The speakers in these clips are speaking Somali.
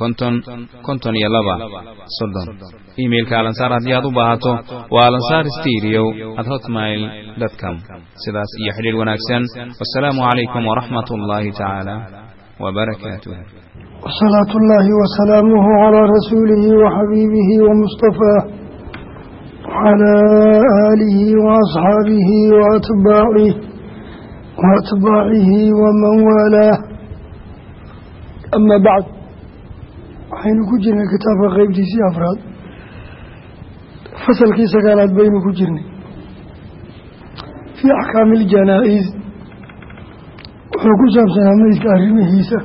konton konton iyo laba. Soddon. Iimailka alansaar haddii aad u baahato waa alansaar steriyow at hotmail com. Sidaas iyo xidhiir wanaagsan. Wassalaamu calaykum waraxmat ullaahi tacaala wbarakaatuh wsalaat ullaahi wasalaamuhu calaa rasuulihi waxabiibihi wamustafaah wacalaa aalihi waasxaabihi waatbaacih waatbaacihi waman waalaah ama bacd waxaynu ku jirnay kitaabka qeybtiisii afraad. Fasalkii sagaalaad baynu ku jirnay. Fii axkaami iljanaa-is wuxuu ku saabsanaa meydka arrimihiisa.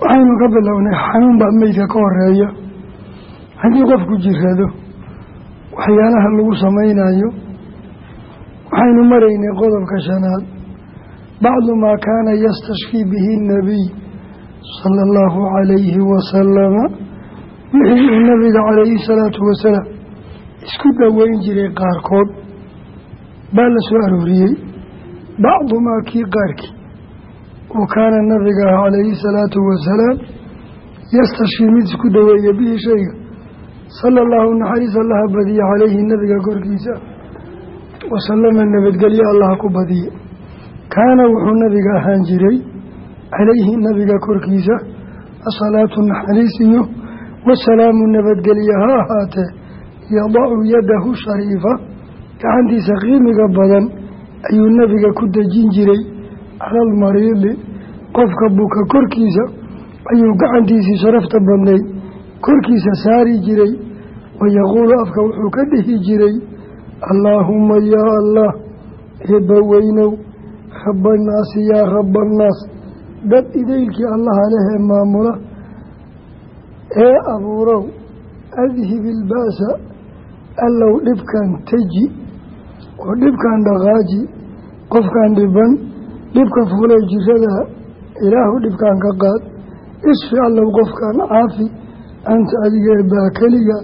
Waxaynu ka bilownay xanuun baa meydka ka horreeya haddii qofku jirado waxyaalaha lagu samaynayo waxaynu maraynay qodobka shanaad. Bacdu maa kaana yastashkii bihi nabiy sala allahu calayhi wasalama wixii uu nabiga calayhi salaatu wasalaam isku dhoweyn jiray qaarkood. Baa la soo arooriyey bacdumaa kii qaarkii oo kaana nabiga ah calayhi salaatu wasalaam yastashkii mid isku dhoweeya bihi shayga. Sala allahu naxariis allaha badiya calayhi nabiga korkiisa wasalama nabadgelyo allaha ku badiya. Kaana wuxuu nabiga ahaan jiray calayhi nabiga korkiisa asalaatu naxariis iyo wasalaamu nabadgelye ha ahaatee yadacu yadahu shariifa. Gacantiisa qiimiga badan ayuu nabiga ku dejin jiray cala almariidi qofka buka korkiisa ayuu gacantiisii sharafta badnayd korkiisa saari jiray. Wayaquulu afka wuxuu ka dhihi jiray allaahuma yaa allah eebbaweynow rabbannaasi yaa rabbannaas dad idaylkii allaha lehee maamula ee abuurow adhib ilba'sa allow dhibkan teji oo dhibkan dhaqaaji qofkan dhiban dhibka fuulay jirada ilaahu dhibkan ka qaad isfi allow qofkan caafi anta adiga eebbaa keliga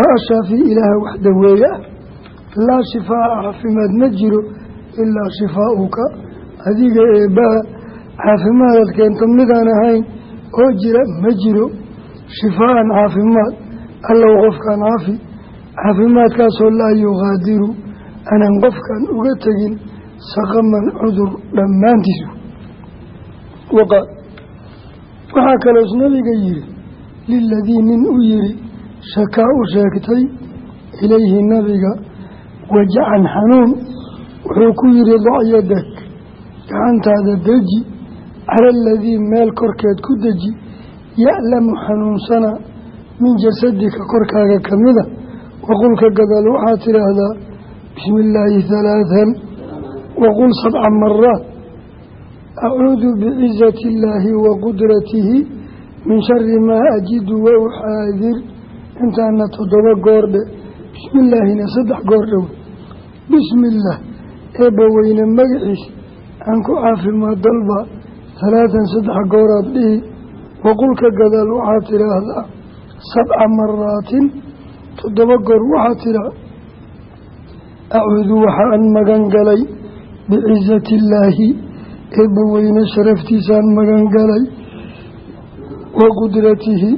ashaafi ilaaha wax daweeye ah laa shifaa caafimaad ma jiro ilaa shifaa'uka adiga eebbaa caafimaadaad keento midaan ahayn oo jira ma jiro shifaa'an caafimaad. Allow qofkan caafi caafimaadkaasoo laa yuqaadiru. Aanan qofkan uga tegin saqaman cudur dhammaantiisu. Waqaal waxaa kaloos nabiga yihi liladii nin u yihi shakaa u sheegtay ilayhi nabiga wajacan xanuun. Wuxuu ku yihi docyadak gacantaada deji cala aladii meel korkeed ku deji ya'lamu xanuunsana min jasadika korkaaga ka mida waqulka gadaal waxaad tidhaahdaa bismi illaahi halaathan waqul sabca maraat acuudu bicizati illaahi wa qudratihi min shari maa ajidu wa uxaadir intaana toddoba goordhe bismi illaahina saddex goor dhow bismi illaah eebba weyne magaciis aan ku caafimaad dalba halaatan saddex gooraad dhihi waqulka gadaal waxaad tidhaahdaa sabca maraatin toddoba goor waxaad tidhaa acuudu waxaan magan galay bicizati illaahi eebba weyne sharaftiisaan magan galay wa qudratihi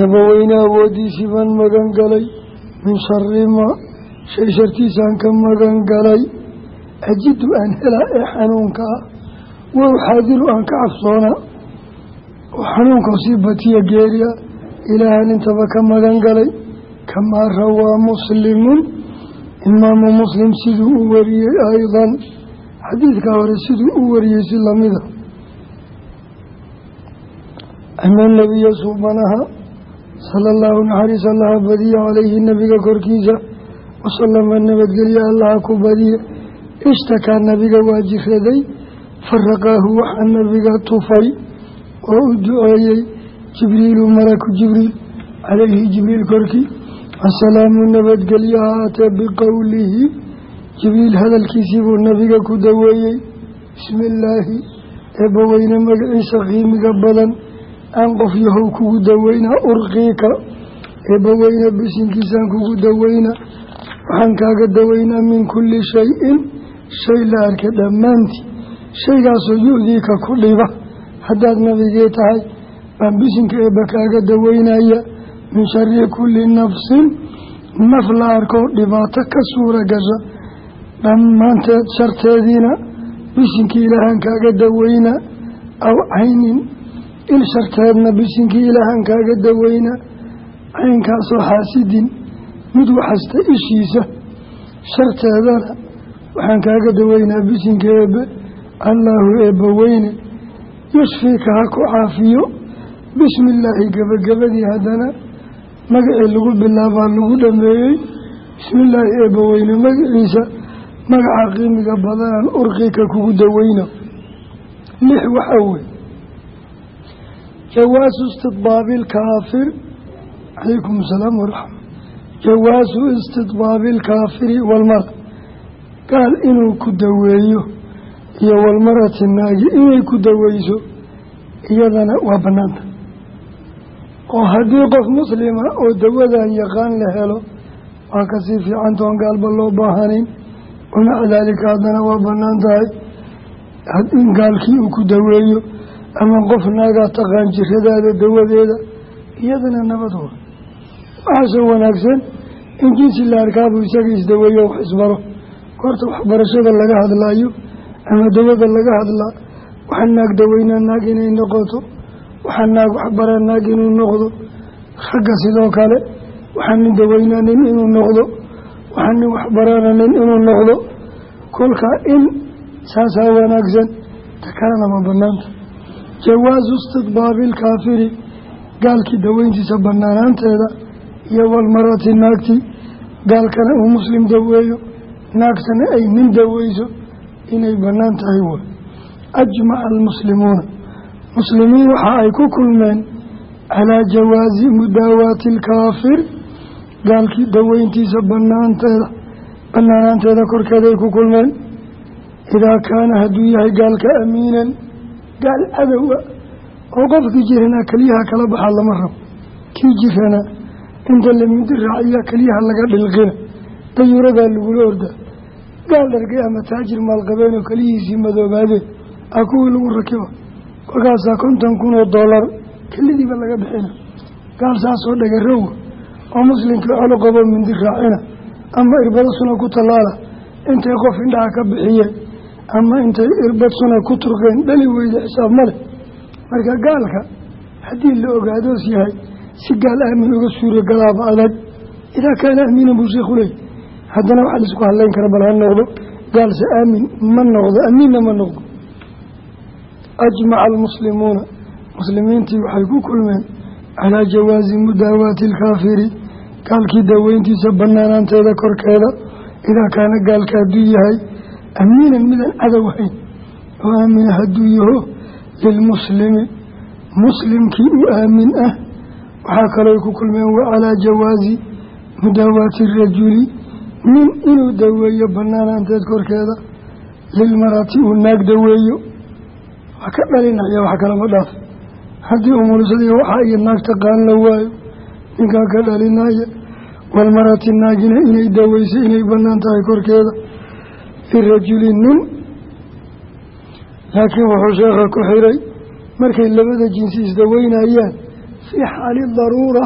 eebbaweyne awooddiisii baan magan galay min shari maa shay shartiisaan ka magan galay ajidu aan helaa ee xanuunka wow xaadiru aan ka cabsoonaa oo xanuunka sii batiya geeriya ilaahan intaba ka magan galay. Kamaa rawaa muslimun imaamu muslim siduu u wariyey aydan. Xadiidka hore siduu u wariyey si lamida ana nabiya subanaha sala allahu naxariis allaha badiye calayhi nabiga korkiisa wasalama nabadgelye allaha ku badiye. Ishtakaa nabiga waa jiraday faraqaahu waxaa nabiga tufay oo u duceeyey jibriilu malaku jibriil calayhi jibriil korkii asalaamu nabadgelye ahaatee biqowlihi jibriil hadalkiisii buu nabiga ku daweeyey bismi illaahi eebbaweyne magaciisa qiimiga badan aan qof yahow kugu daweynaa urqiika eebbaweyne bisinkiisaan kugu daweynaa waxaan kaaga daweynaa min kulli shay-in shay la arka dhammaantii shaygaasoo yu-diika ku dhiba haddaad nabigee tahay baan bisinka eebba kaaga daweynaya. Min shari kulli nafsin naf la arkoo dhibaato ka suura gasha dhammaanteed sharteediina bisinkii ilaahaan kaaga daweynaa aw caynin il sharteedna bisinkii ilaahaan kaaga daweynaa caynkaasoo xaasidin mid waxasta ishiisa. Sharteedana waxaan kaaga daweynaa bisinka eebbe allaahu eebba weyne yushfiika ha ku caafiyo. Bismi illaahi gebagabadii haddana magacii lagu bilaabaa lagu dhameeyey bismi illaahi eebba weyne magaciisa magaca qiimiga badanaan urqiika kugu daweyna. Lix waxaa wey jawaasu istidbaabi ilkaafir calaykum asalaam waraxma jawaasu istidbaabi ilkaafiri walmara gaal inuu ku daweeyo iyo walmarati naagi inay ku daweyso iyadana waa bannaanta oo haddii qof muslima oo dawadan yaqaan la helo waa ka sii fiicantoon gaalba loo baahanayn. Wamaca daalika haddana waa bannaan tahay. In gaalkii uu ku daweeyo ama qof naagaa taqaan jiradaada dawadeeda iyadana nabad wa waxaasoo wanaagsan in jinsi la arkaabuu isaga isdaweeyo wax isbaro goorta waxbarashada laga hadlaayo ama dawada laga hadlaa waxaa naag daweynaa naag inay noqoto waxaa naag waxbaraa naag inuu noqdo ragga sidoo kale waxaa nin daweynaa nin inuu noqdo waxaa nin waxbaraana nin inuu noqdo. Kolkaa in saasaa wanaagsan ta kalena ma banaanta. Jawaasu istidbaabi ilkaafiri gaalkii daweyntiisa banaanaanteeda iyo walmarati naagtii gaalkana uu muslim daweeyo naagtana ay nin daweyso inay bannaan tahay way ajmaca almuslimuuna muslimiin waxa ay ku kulmeen calaa jawaasi mudaawaati alkaafir. Gaalkii daweyntiisa banaanteeda banaanaanteeda korkeeda ay ku kulmeen. Idaa kaana hadduu yahay gaalka amiinan gaal cadowa oo qofkii jiranaa keliyaha kala baxaa lama rabo. Kii jirana inta lamidi raaciya keliyaha laga dhilqina dayuuradaa lagula ordaa gaal dhargay ama taajir maalqabeen oo keliyihiisii madoobaadeen a kuwii lagu rakiba kolkaasaa konton kun oo dollar kelidiiba laga bixina. Gaal saasoo dhagarowa oo muslimkii colo qabo mindi raacina. Ama irbado suna ku tallaala. Intay qof indhaha ka bixiyeen ama intay irbad suna ku turqeen? Dhali weyda xisaab male marka gaalka haddii la ogaadoos yahay si gaal aamin uga suura galaaba adag idaa kaana aamiinan buu sheekhu leey haddana waxaa la isku hadlayn kara bal ha noqdo. Gaalse aamin ma noqdo amiinna ma noqdo. Ajmaca almuslimuuna muslimiintii waxay ku kulmeen calaa jawaasi mudaawaati alkaafiri gaalkii daaweyntiisa banaanaanteeda korkeeda idaa kaana gaalka hadduu yahay amiinan midaan cadow ahayn oo aamina hadduu yaho lilmuslimi. Muslimkii u aamin ah waxaa kaloo ku kulmeen wa calaa jawaasi mudaawaati arajuli nin inuu daweeyo banaanaanteed korkeeda lilmarati uu naag daweeyo. Wax ka dhalinaya wax kalama dhaaf. Haddii umulisadii waxaa iyo naag taqaan la waayo ninkaa ka dhalinaya walmarati naagina inay daweyso inay bannaan tahay korkeeda. Lirajuli nin laakiin wuxuu sheekha ku xiray markay labada jinsi isdaweynayaan fii xaali daruura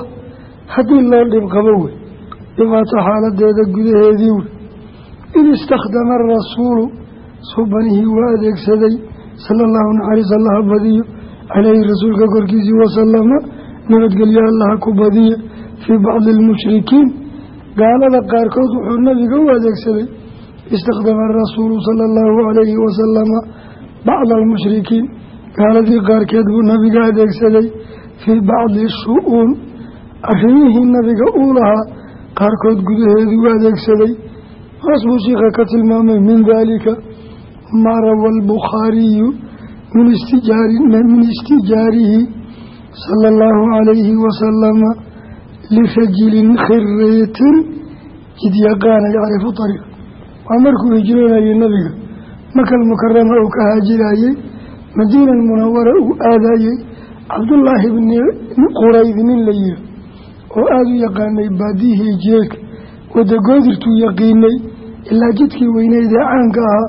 haddii loo dhib qabo wey dhibaato xaaladeeda gudaheedii wey id istakhdama arasuulu subanihii waa adeegsaday sala allahu naxariis allaha badiyo caleyhi rasuulka korkiisii wasalama nabadgelyo allaha ku badiya fii bacdi almushrikiin. Gaalada qaarkood wuxuu nabiga u adeegsaday istakhdama arasuulu sala allahu calayhi wasalama bacda almushrikiin. Gaaladii qaarkeed buu nabiga adeegsaday fii bacdi shu-uun. Arrimihii nabiga uu lahaa qaarkood gudaheeduu adeegsaday. Hoos buu shiikha ka tilmaamay min daalika maa rawa albukhaariyu min istijaarihi sala allahu calayhi wasalama lirajulin khiriitin jidyaqaana yacrifu ariiq waa markuu hijroonayay nabiga makal mukarama uu ka haajirayey madiina munawara uu aadayey cabdullaahi bni qurayd nin la yihi oo aada u yaqaanay baadihii jeelka wadagoodirtuu yaqiinay ilaa jidkii weyneydee caanka ahaa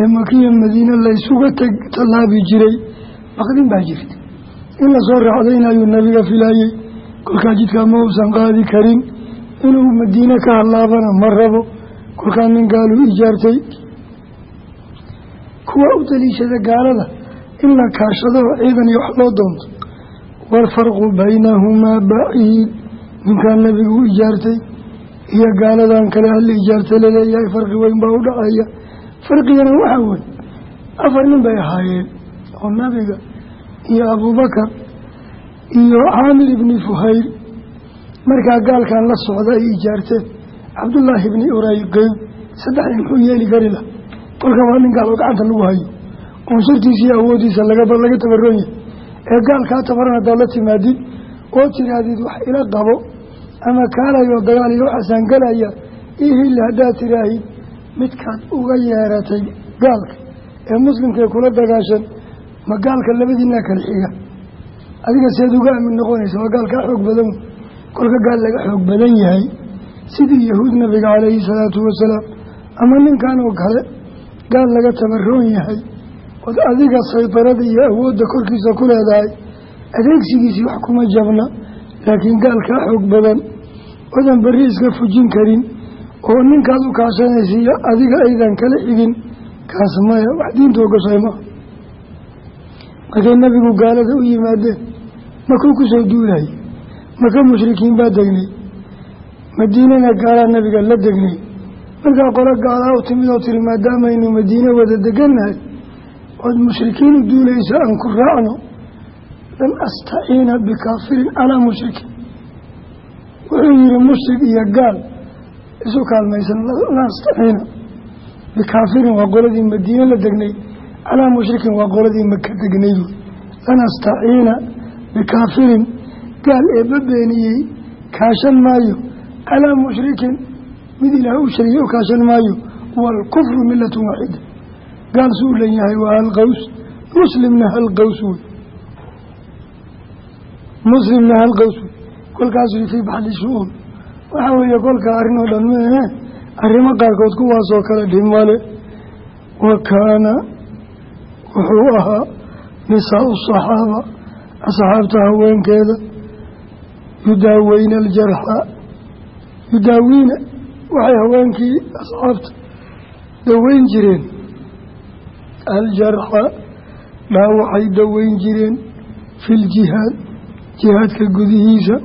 ee makiya madiine laysuga tallaabi jiray. Baqdin baa jirta in la soo raacdaynayuu nabiga filaayey kolkaa jidkaa ma uusan qaadi karin. Inuu madiine ka hadlaabana ma rabo kolkaa nin gaaluu ijaartay. Kuwa u daliishada gaalada in la kaashado oo ciidan iyo wax loo doonto. Waalfarqu baynahumaa baciid nabigu u ijaartay iyo gaaladan kale hala ijaartay la leeyahay farqi weyn baa u dhacaya. Farqigana waxaa wey afar nin bay ahaayeen oo nabiga iyo abuubakar iyo caamir ibni fuhayr markaa gaalkan la socda ay ijaarteen. Cabdullaahi ibni urayqeyn saddexdii muxuu yeeli kari lah kolka waa nin oo gacanta lagu hayo oon shartiisa iyo awoodiisa laga tabaroon yahay ee gaalkaa tabaran haddaad la timaadid oo tirahdid wax ila qabo ama kaalayoo dagaal iyo waxaasaan galaya io hili haddaad tiraahid midkaad uga yeeratay gaalka ee muslimkae kula dagaashan ma gaalka labadiinaa kala xiga. Adiga seed uga aamin noqonaysa waa gaal kaa xoog badan. Kolka gaal laga xoog badan yahay. Sidii yahuud nabiga calayhi salaatu wasalaam ama ninkan oo kale gaal laga tabaroon yahay. Ood adiga saydarada iyo awoodda korkiisa ku leedahay adeegsigiisii wax kuma jabna laakiin gaal kaa xoog badan odan berri iska fujin karin oo ninkaad u kaashanaysiiyo adiga aydan kala xigin kaas maya wax diinta ogashay markay nabigu gaalada u yimaadeen makuu ku soo duulayay maka mushrikiin baa degnay madiinana gaalaa nabiga la degnay. Markaa qolo gaalaa u timid oo tiri maadaamaynu madiine wada degannahay ood mushrikiin u duulaysa aan ku raacno lan astaciina bikaafirin calaa mushrikiin wuxuu yihi mushrik iyo gaal isu kaalmaysan lan astaciina bikaafirin waa qoladii madiine la degnay calaa mushrikin waa qoladii maka degnay lan astaciina bikaafirin gaal eebba beeniyey kaashan maayo calaa mushrikin mid ilaah u shariye u kaashan maayo waalkufru milatun waaxida gaal suu lan yahay waa hal qaws muslimna muslimna hal wey kolkaasuu fii baxdi shu-uun waxaa weeye kolka arrin oo dhan meehe arrimo qaarkood kuwaasoo kale dhimale wa kaana wuxuu ahaa nisaau saxaaba asxaabta haweenkeeda. Yudaaweyna aljarxa. Yudaawiina waxay haweenkii asxaabta daweyn jireen. Aljarxa dhaawacay daweyn jireen fi ljihaad jihaadka gudihiisa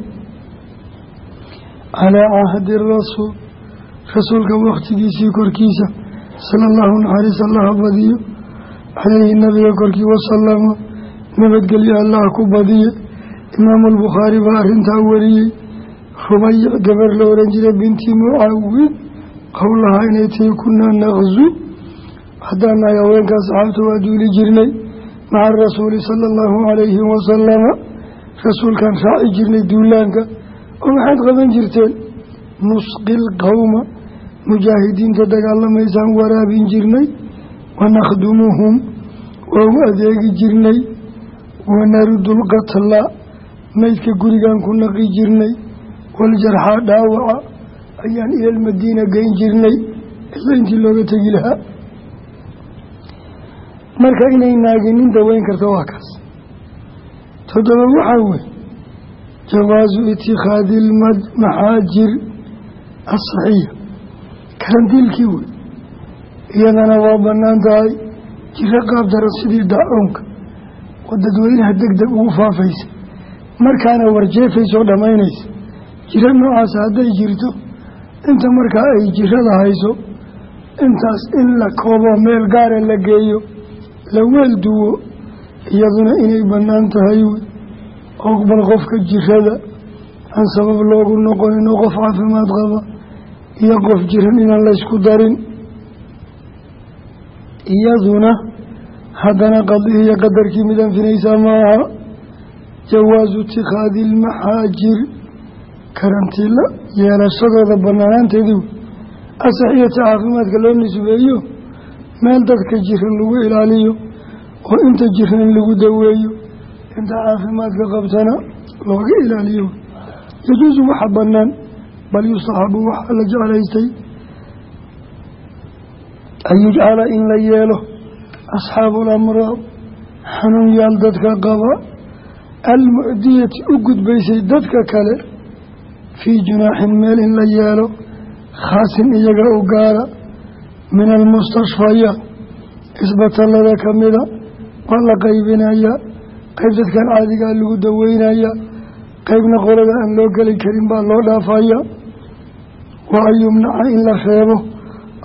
calaa caahdi rasuul rasuulka wakhtigiisii korkiisa sala allahu naxariis allaha badiyo caleyhi nabiga korkii wasalama nabadgelyo allaha ku badiye imaamu albukhaari baa arrintaa wariyey rubayic gabar la ohan jiray binti mucaawid qowlahaa inay tahi kunaa naqzu haddaan nahay haweenkaa saxaabta waa duuli jirnay maca rasuuli sala allahu calayhi wasalama rasuulkaan raaci jirnay duulaanka oo waxaad qaban jirteen nusqi lqowma mujaahidiinta dagaalamaysaan waraabin jirnay wanakhdumuhum waa u adeegi jirnay wanarudu lqatla maydka gurigaan ku naqi jirnay waljarxaa dhaawaca ayaan ilalmadiina geyn jirnay. Ilaa intii looga tegi lahaa. Marka inay naaginin daweyn karto waa kaas toddoba waxaa wey jawaasu itikhaadi lmaxaajir asaxiya karantiilkii wey iyadana waa bannaan tahay jiro qaab daran sidii daacuunka oo dadweynaha deg deg ugu faafaysa markaana warjeefaysoo dhammaynaysa jiro noocaas hadday jirto inta markaa ay jirada hayso intaas in la koobo meel gaara la geeyo la weel duwo iyaduna inay bannaan tahay wey bal qofka jirada aan sabab loogu noqonin oo qof caafimaad qaba iyo qof jiran inaan laysku darin. Iyaduna haddana qadihiyo qadarkii mid anfinaysaa maaha jawaasu itikhaadi ilmaxaajir karantiila yeelashadooda banaanaanteedii asaxiyata caafimaadka loo nisbeeyo meel dadka jiran lagu ilaaliyo oo inta jiran lagu daweeyo inta caafimaadka qabtana looga ilaaliyo. Yajuusu waxa bannaan bal yustaxabu waxaa la jeclaystay. An yujcala in la yeelo asxaabu alamraad xanuunyaal dadka qaba. Almucdiyati u gudbaysay dadka kale fii junaaxin meel in la yeelo khaasin iyaga u gaara. Min almustashfayaat isbatallada ka mida waa la qaybinayaa qayb dadkan caadigaa lagu daweynayaa qaybna qolada aan loo geli karin baa loo dhaafaya wa an yumnaca in la reebo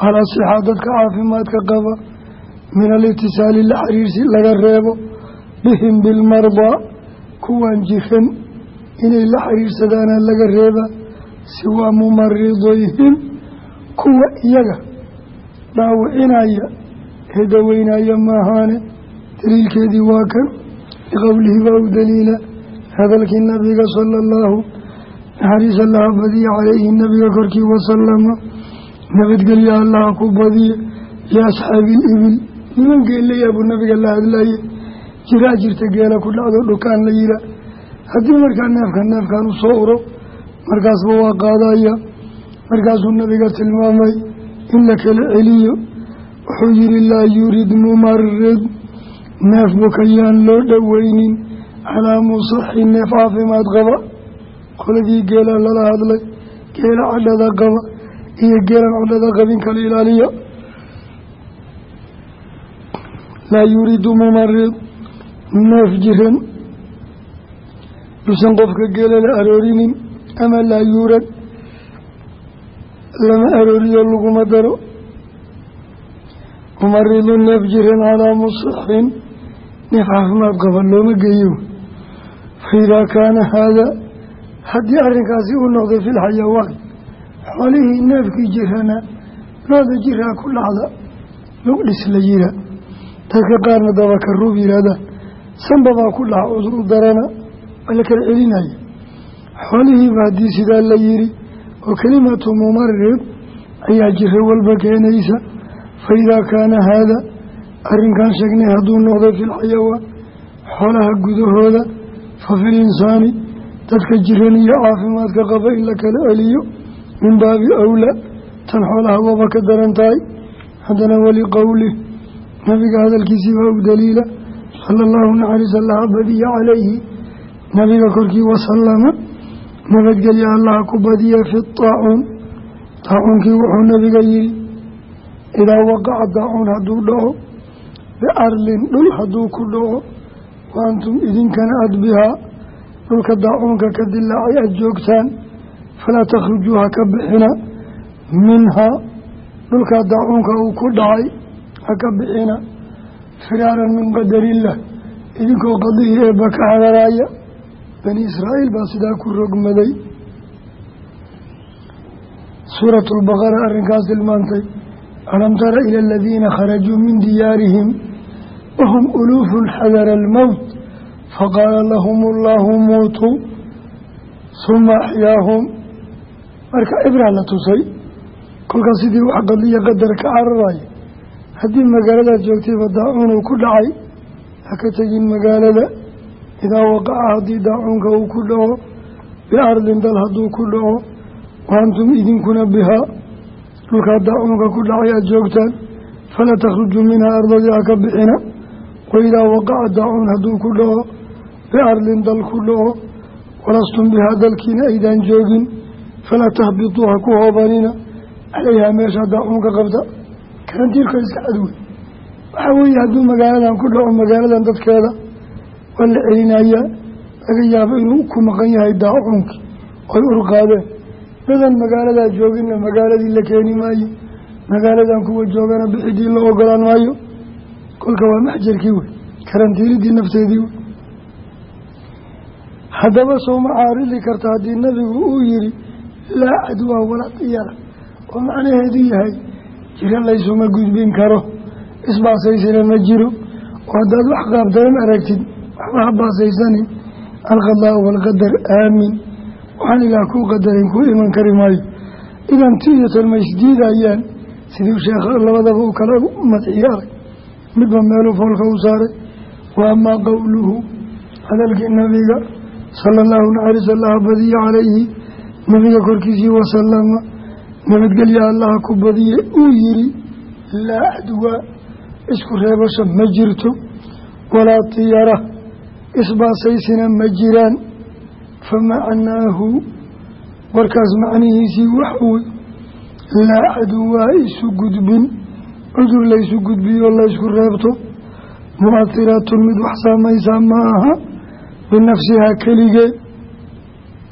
alasixa dadka caafimaadka qaba. Min alitisaali la xiriirsi laga reebo bihim bilmardaa kuwaan jiran inay la xiriirsadaana laga reeba siwaa mumaridayhim kuwa iyaga dhaawicinaya ee daweynaya maahaane daliilkeedii waa kan liqowlihi baa u daliila hadalkii nabiga sala allahu naxariis allaha badiya calayhi nabiga korkii wasalama nabadgelya allaha ku badiye liasxaabi ilibil niman geelayaa buu nabiga la hadlaye jiraa jirta geela ku dhacdo dhukaan la yihaa haddii markaa neefka neefkan u soo uro markaasba waa qaadaya markaasuu nabiga tilmaamay in la kala celiyo wuxuu yihi laa yurid mumarid neef bukayaan loo dhoweynin calaa musaxi neef caafimaad qaba. Qoladii geela lala hadlay geela cadhada qaba iyo geelan cadhada qabin kala ilaaliya. Laa yuriidu mumarid neef jiran. Yuusan qofka geela la aroorinin ama laa yuurad lama arooriyo laguma daro. Mumaridu neef jiran calaa musixin neef caafimaad qaba looma geeyo. Faidaa kaana haadaa haddii arrinkaasi uu noqday fi lxayawaan xoolihii neefkii jirana looda jiraa ku dhacda lugdhis la yihaa dadka qaarna dabakaruub yihaahdaan sanbabaa ku dhaca cudur u darana waa la kala celinaya xoolihiiba haddii sidaa la yiri oo kelimatu mumarid ayaa jiro walba keenaysa fa idaa kaana haada arrinkan sheegnay hadduu noqdo fi lxayawaan xoolaha gudahooda fa fi linsaani dadka jiran iyo caafimaadka qaba in la kala celiyo min baabi awlaa tan xoolaha waaba ka daran tahay. Haddana weli qowlih nabiga hadalkiisii baa u daliila sala allahu naxariis allaha badiya calayhi. Nabiga korkii wasalama nabadgelya allaha ku badiya fi daacuun daacuunkii wuxuu nabiga yihi idaa waqaca daacuun hadduu dhaco biarlin dhul hadduu ku dhaco wa antum idinkana aad bihaa dhulka daacuunka ka dilaacay aada joogtaan falaa takhrujuu ha ka bixina minhaa dhulkaa daacuunka uu ku dhacay ha ka bixina. Firaaran min qadariillah idinkoo qadihii eebba ka hadaraaya bani israa'iil baa sidaa ku rogmaday. Suuratu lbaqara arrinkaas tilmaantay alam tara ila aladiina kharajuu min diyaarihim wahum uluufun xadara almowt faqaala lahum allahu muutuu suma axyaahum marka cibraa la tusay kolkaas sidii wax qadiya qadar ka cararaya haddii magaaladaad joogtayba daacuun uu ku dhacay ha ka tegin magaalada idaa waqaca haddii daacuunka uu ku dhaco biardin dal hadduu ku dhaco wa antum idinkuna bihaa dhulkaa daacuunka ku dhacay aada joogtaan falaa takhrujuu minhaa ardadii ha ka bixina wa idaa waqaca daacuun hadduu ku dhaco biardin dal ku dhaco wa walastum bihaa dalkiina aydaan joogin falaa tahbituu ha ku hoobanina calayhaa meesha haddaa cunka qabta karantiirka iska cadwey waxaa weeye hadduu magaaladan ku dhaco magaaladan dadkeeda waa la celinayaa laga yaabo inuu ku maqan yahay daacuunki oy urqaadeen dadan magaaladaa jooginna magaaladii la keeni maayo magaaladan kuwa joogana bixidii la ogolaan maayo kolka waa maxjarkii wey karantiiridii nafteedii wey. Haddaba sooma caaridi karta haddii nabigu uu yihi laa cadwaa walaa diyara oo macnaheedu yahay jiro laysuma gudbin karo isbaasaysana ma jiro. Oo haddaad wax qaabdaran aragtid waxba ha baasaysanin. Alqadaa waalqadar aamin. Waxaan ilaah kuu qadarin kuu iman kari maayo. Idan ti iyo tan ma isdiidayaan sidii sheekha labadaba u kala madxiyo arag midba meeluu foolka u saaray. Wa amaa qowluhu hadalkii nabiga sala allahu naxaris allaha badiye calayhi nabiga korkiisii wasalama nabadgelya allaha ku badiye uu yihi laa cadwaa isku reebasho ma jirto. Walaa tiyara isbaasaysina ma jiraan. Fa macnaahu warkaas macnihiisii waxwey laa isu gudbin cudur laysu gudbiyo laysku reebto. Mu'ahiratun mid wax saamaysaa ma aha binafsihaa keligee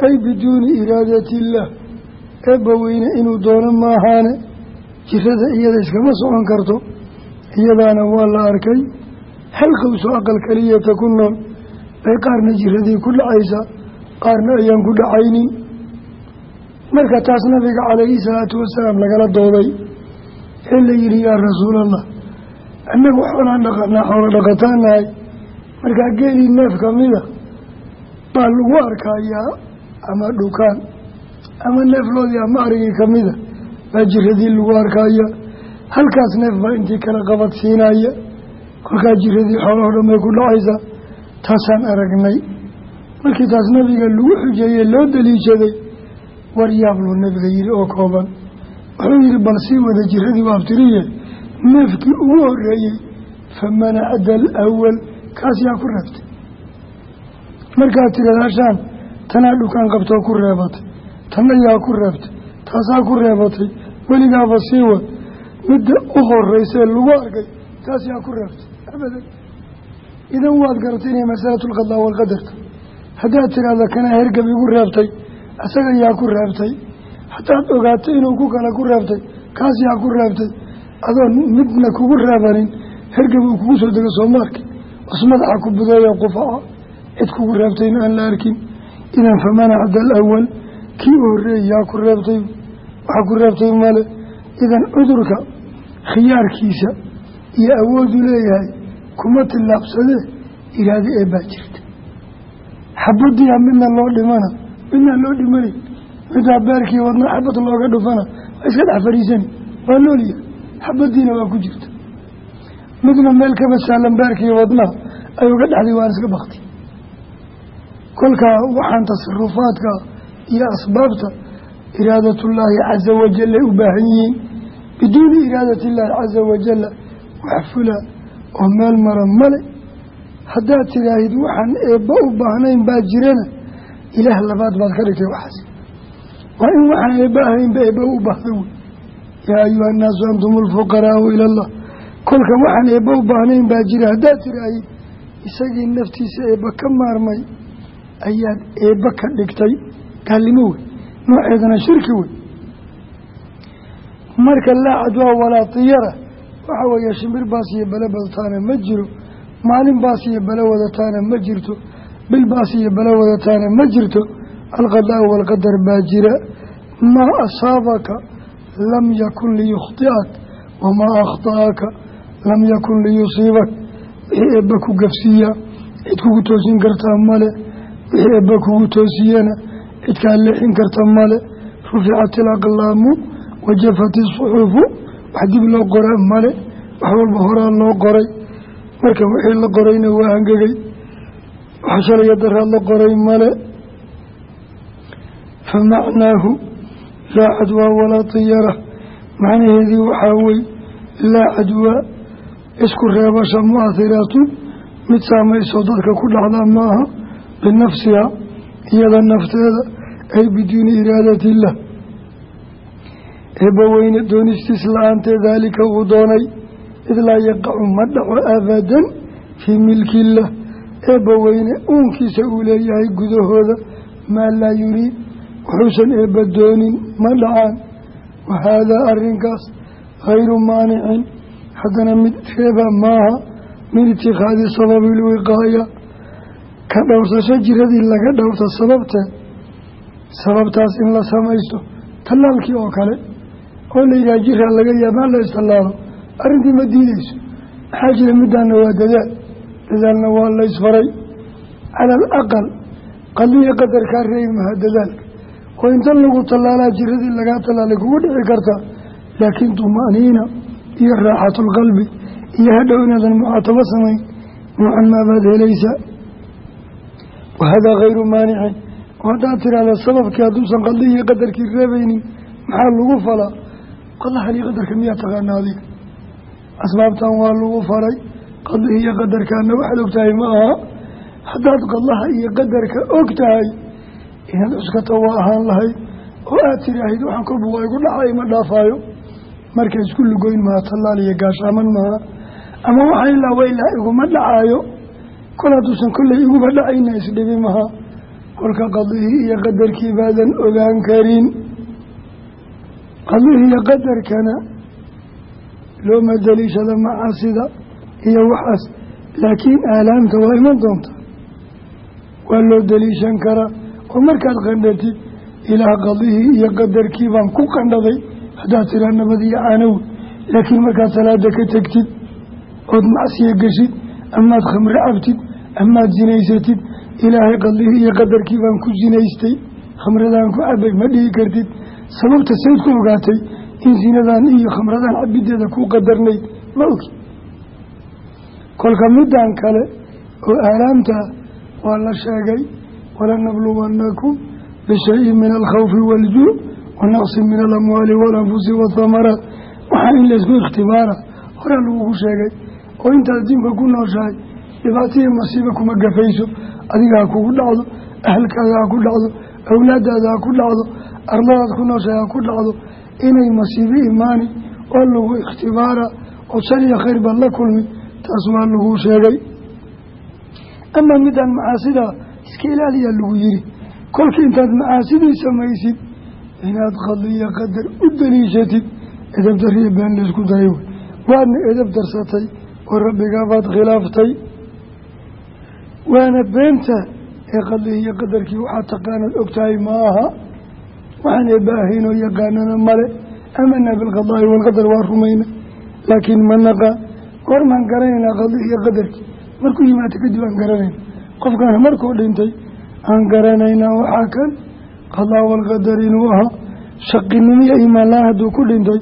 ay biduuni iraadati illaah eebba weyne inuu doono maahaane. Jirada iyada iskama socon karto. Iyadaana waa la arkay. Hal qowso aqal keliyata ku nool bay qaarna jiradii ku dhacaysa. Qaarna ayaan ku dhacaynin marka taas nabiga calayhi salaatu wasalaam lagala dooday ee la yihi yaa rasuulallah annagu xoolaan dhaqanaa xoolo dhaqataanahay markaa geelii neef kamida baa lagu arkayaa ama dhukaan ama neefloodii ama arigii kamida baa jiradii lagu arkaya halkaas neef baa intii kala qabad siinaya. Kolkaa jiradii xoolahoo dhan bay ku dhacaysaa taasaan aragnay. Markii taas nabiga lagu xujeeyey loo daliishaday war yaabluu nabiga yihi oo kooban wuxuu yihi bal sii wada jiradii waa abtiriye neefkii ugu horeeyey famanacda alawal kaas yaa ku reebtay. Markaad tiradaashaan tanaa dhukaan qabtoo ku reebatay. Tanna yaa ku reebtay. Taasaa ku reebatay. Weligaaba sii wad. Midda u horeysee lagu arkay taas yaa ku reebtay. Abadan. Idan waad garatay inay masalatu lqadaa walqadarta haddaad tiraahda kana hergab igu reebtay. Isaga yaa ku reebtay haddaad ogaatay inuu ku kale ku reebtay kaas yaa ku reebtay adoon midna kugu reebanin hergab uu kugu soo dego sooma arkin os madaxa ku budeeya qufaca cid kugu reebtayna aan la arkin. Idan famanacda alawal kii u horreeyay yaa ku reebtay waxaa ku reebtay male. Idan cudurka khiyaarkiisa iyo awoodu leeyahay kuma tillaabsadee iraado ee baa jirta. Xabadiyaa midna loo dhimana midnaa loo dhimanay midaa beerkii wadna xabad looga dhufana waa iska dhex fadhiisani waa loolyahay xabadiina waa ku jirta. Midna meel kaba saalan beerkii wadnaha ay uga dhexday waan iska bakti kolkaa waxaan tasarufaadka iyo asbaabta iraadatullaahi casa wajal ay u baahan yihiin. Biduuni iraadati illaahi casa wajala wax fula oo meel mara male haddaad tidaahid waxaan eebba u baahnayn baa jirana. Ilaah labaad baad ka dhigtay waxaas waa in waxaan eebba ahaynba eebba u baahda wey yaa ayuha annaasu antum alfuqaraau ila allah kolka waxaan eebba u baahnayn baa jira haddaad tidaahid isagii naftiisa eebba ka maarmay ayaad eebba ka dhigtay gaalnimo wey nooceedana shirki wey marka laa cadwaa walaa tiyara waxaa weeye shimbir baas iyo bale badataana ma jiro maalin baas iyo bale wadataana ma jirto bil iyo bale wadataana ma jirto alqadaa waalqadar baa jira maa asaabaka lam yakun liyukhti'ak wamaa akhta'aka lam yakun liyusiibak wixii eebba ku gafsiiya cid kugu toosin kartaa male wixii eebba kugu toosiyana cid kaa leexin karta male ruficat ilaqlaamu wajafat isuxufu wax dib loo qora male wax walba horaa loo qoray marka wixii la qorayna waa angegay wax daraad la qoray male fa macnaahu laa cadwaa walaa tiyara macnaheedii waxaa wey laa cadwaa isku reebasha mu'ahiraatu mid saamayso dadka ku dhacdaa maaha binafsiha iyada nafteeda ay biduuni iraadatillah. Eebbaweyne doonistiis la'aantee daalika uu doonay id laa yaqacu ma dhaco abadan fii milkiillah eebbaweyne uunkiisa uu leeyahay gudahooda maa laa yuriid wuxuusan eebba doonin ma dhacaan wa haadaa arrinkaas hayru maanicin haddana mid reeba maaha min itikhaadi sababi lwiqaaya ka dhowrsasho jiradii laga dhowrta sababteed sababtaas in la samaysto tallaalkii oo kale oo la yidhaha jiraa laga yaabaa la istallaalo arrintii ma diideyso maxaa jira middaana waa dadaal dadaalna waa la ysfaray cala alaqal qadiya qadarkaa reebi maha oo inta lagu tallaalaa jiradii lagaa tallaalay kugu dhici kartaa laakiin tuma'niina iyo raaxatulqalbi iyo hadhow inaadan mucaatabo samayn noocan maabaad helaysaa. Wahadaa hayru maanicin oo haddaad tiraahda sababkii hadduusan qadi iyo qadarkii reebaynin maxaa lagu falaa? Qadahan iyo qadarka miyaa taqaana adiga? Asbaabtan waa lagu faray qadi iyo qadarkaana waxaad og tahay ma aha? Haddaad qadaha iyo qadarka og inaad cuskata waa ahaan lahayd oo aad tiraahid waxaan kolba waa igu dhacay ma dhaafaayo. Marka isku lugoyn maha tallaal iyo gaashaaman maaha. Ama waxaa ilaa wa ilaa iguma dhacaayo. Kol hadduusan kolley iguba dhacayna isdhibi maha kolka qadihii iyo qadarkii baadan ogaan karin. Qadihii iyo qadarkana looma daliishada macaasida iyo waxaas. Laakiin aalaamta waa iman doonta. Waa loo daliishan karaa oo markaad qandhatid ilaah qadihii iyo qadarkii baan ku qandhaday haddaad tiraa nabad iyo caanow laakiin markaad salaada ka tegtid ood macsiya geshid amaad khamre cabtid amaad sinaysatid ilaahay qadihii iyo qadarkii baan ku sinaystay khamradaan ku cabay ma dhihi kartid. Sababta sayd ku ogaatay in sinadan iyo khamradaan cabideeda ku qadarnayd ma ogi. Kolka midaan kale oo aalaamta waa la sheegay walanabluwannakum bishayin min alkhawfi waaljuuc wanaqsin min alamwaali waalanfusi waathamaraat waxaa in laysku ikhtibaara horaa lagugu sheegay oo intaad adduunka ku nooshahay dhibaataiyo masiibo kuma gafayso adiga ha kugu dhacdo ahalkaaga ha ku dhacdo awlaadaada ha ku dhacdo ardadaad ku nooshahay ha ku dhacdo inay masiibo imaani oo lagu ikhtibaara oo shar iyo khayr baad la kulmi taas waa lagu sheegay iska ilaaliyaa lagu yiri kolka intaad macaasidii samaysid inaad qadiyo qadar u daliishatid edab dariya been laysku daray waadna edab darsatay oo rabbigaabaad khilaaftay. Waana beenta ee qadihi iyo qadarkii waxaad taqaanaad ogtahay ma aha. Waxaan eebaahaynoo yaqaanana male amanaa bilqadaa'i waalqadar waa rumayna laakiin ma naqaan goormaan garanaynaa qadihi iyo qadarkii. Markuu yimaado kadib aan garanayna qofkana markuu dhintay aan garanaynaa waxaa kan qadaa walqadar inuu ahaa shaqinimo iyo iimaan la'aan hadduu ku dhintay.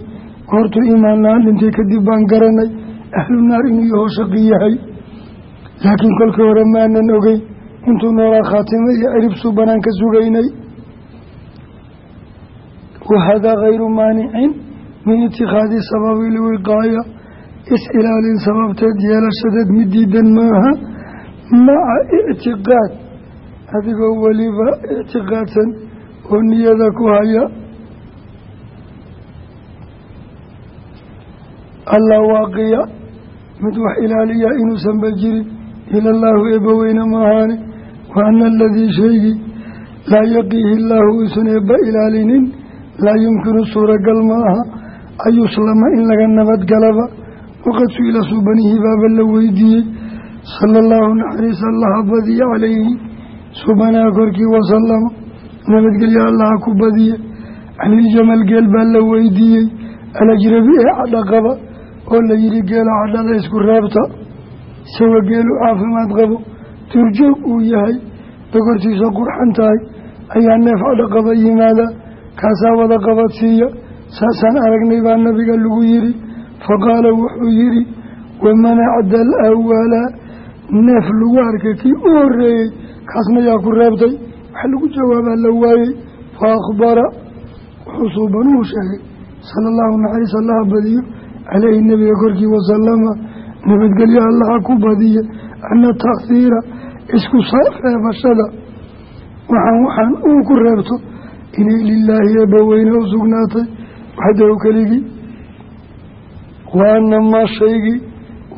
Goortuu iimaan la'aan dhintay kadib baan garanay ahlu naar inuu yaho shaqi yahay. Laakiin kolkii hore maanan ogeyn intuu noolaa khaatimo iyo ciribsuu banaan ka sugaynay. Wahadaa hayru maanicin min itikhaadi sababi lwiqaaya is-ilaalin sababteed yeelashadeed mid diidan maaha maca ictiqaad adigoo weliba ictiqaadsan oo niyada ku haya. Allah waaqiya mid wax ilaaliya inuusanba jirin ila allaahu eebbaweyne maahaane wa ana aladii shaygii laa yaqiihi illaahu uusan eebba ilaalinin. Laa yumkinu suuragal ma aha. An yuslama in laga nabadgalaba. Waqad su'ila suubanihi la weydiiyey sala allahu naxariis allaha badiye calayhi suubanaha korkii wasalama nabadgelya allaha ku badiye. Caniljamal geel baa la weydiiyey alajrabi ee cadhaqaba oo la yidhi geela cadhada isku reebta isagoo geelu caafimaad qabo turjoog uu yahay. Dogortiisa qurxan tahay. Ayaa neef cadhaqaba yimaada kaasaa wada qabadsiiya saasaan aragnay baa nabiga lagu yidhi faqaala wuxuu yidhi wamanacda alawala neef lagu arkay kii u horeeyey kaasna yaa ku reebtay. Waxa lagu jawaabaa la waayey fa akhbara wuxuu suubanuhu sheegay sala allahu naxariis allaha badiyo caleyhi nebiga korkii wasalama nabadgelyo allaha ku badiye ana tahiira isku reebashada. Waxaan waxaan uu ku reebto inay lilaahi eebbaweyne u sugnaatay waxdahu keligii wa ana maa shaygii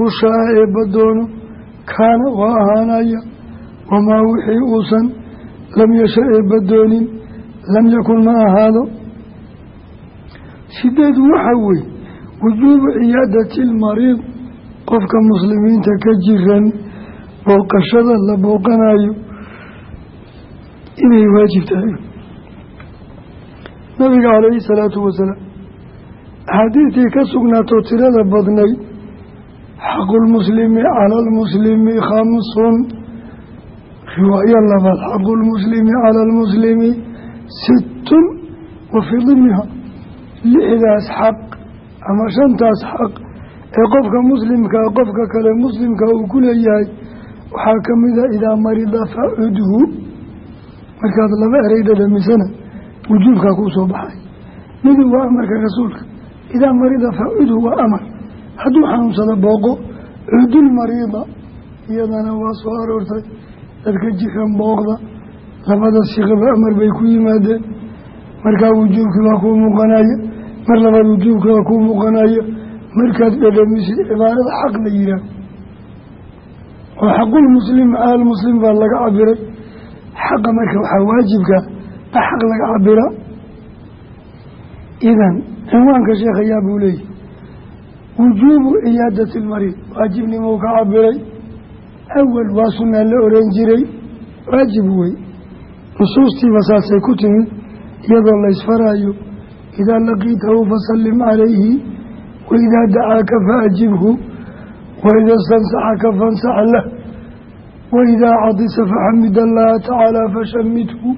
uu shaa eebba doono kaana waa ahaanaya wamaa wixii uusan lam yasha eebba doonin lam yakun ma ahaado. Sideed waxaa weeye wujuubu ciyaadati ilmariid qofka muslimiinta ka jiran booqashada la booqanayo inay waajib tahay. Nabiga calayhi salaatu wasalaam axaadiistii ka sugnaato tirada badnay xaqulmuslimi cala almuslimi khamsun riwaayo labaad xaqulmuslimi cala almuslimi sittun wa fii dimniha lixdaas xaq ama shantaas xaq ee qofka muslimkaa qofka kale muslimka uu ku leeyahay waxaa ka mida idaa marida facudhu markaad laba erey dhadhamisana wujuubkaa kuu soo baxay midu waa amarka rasuulka idaa marida facudhu waa amar hadduu xanuunsado booqo cudul mariida iyadana waa soo aroortay dadka jiran booqda. Labada siqaba amar bay ku yimaadeen markaa wujuubkii waa kuu muuqanaya mar labaad wujuubkii waa kuu muuqanaya markaad dhadhamisid cibaarada xaq la yihaah oo xaqulmuslim aalmuslim baa laga cabiray xaqa marka waxaa waajibka a xaq laga cabira idan cinwaanka sheekhayaa buu leeyahy wujuubu ciyaadati lmariid waajibnimou ka cabiray awal waa sunaa la oran jiray waajib wey nusuustiiba saasay ku timid iyadoo laysfaraayo idaa laqiitahu fasallim calayhi waidaa dacaaka faajibhu waida istansaxaka fansax lah waidaa cadisa faxamid allaha tacaala fashamidhu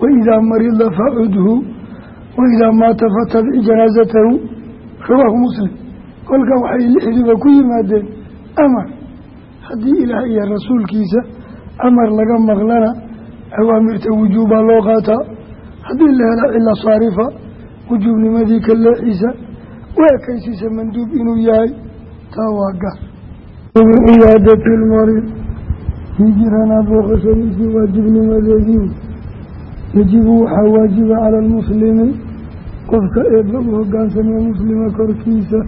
waidaa marida facudhu waidaa maata kolka waxay lixdiba ku yimaadeen amar. Haddii ilaah iyo rasuulkiisa amar laga maqlana awaamirta wujuubbaa loo qaataa. Haddii la hela cila saarifa wujuubnimadii ka leexiisa u ekaysiisa manduub inuu yahay taa waa gaar. Ciyaadati lmariid hijiranaa booqashadiisii waajibnimadeedii. Yajibu waxaa waajiba cala almuslimi qofka eebba u hogaansamee muslima korkiisa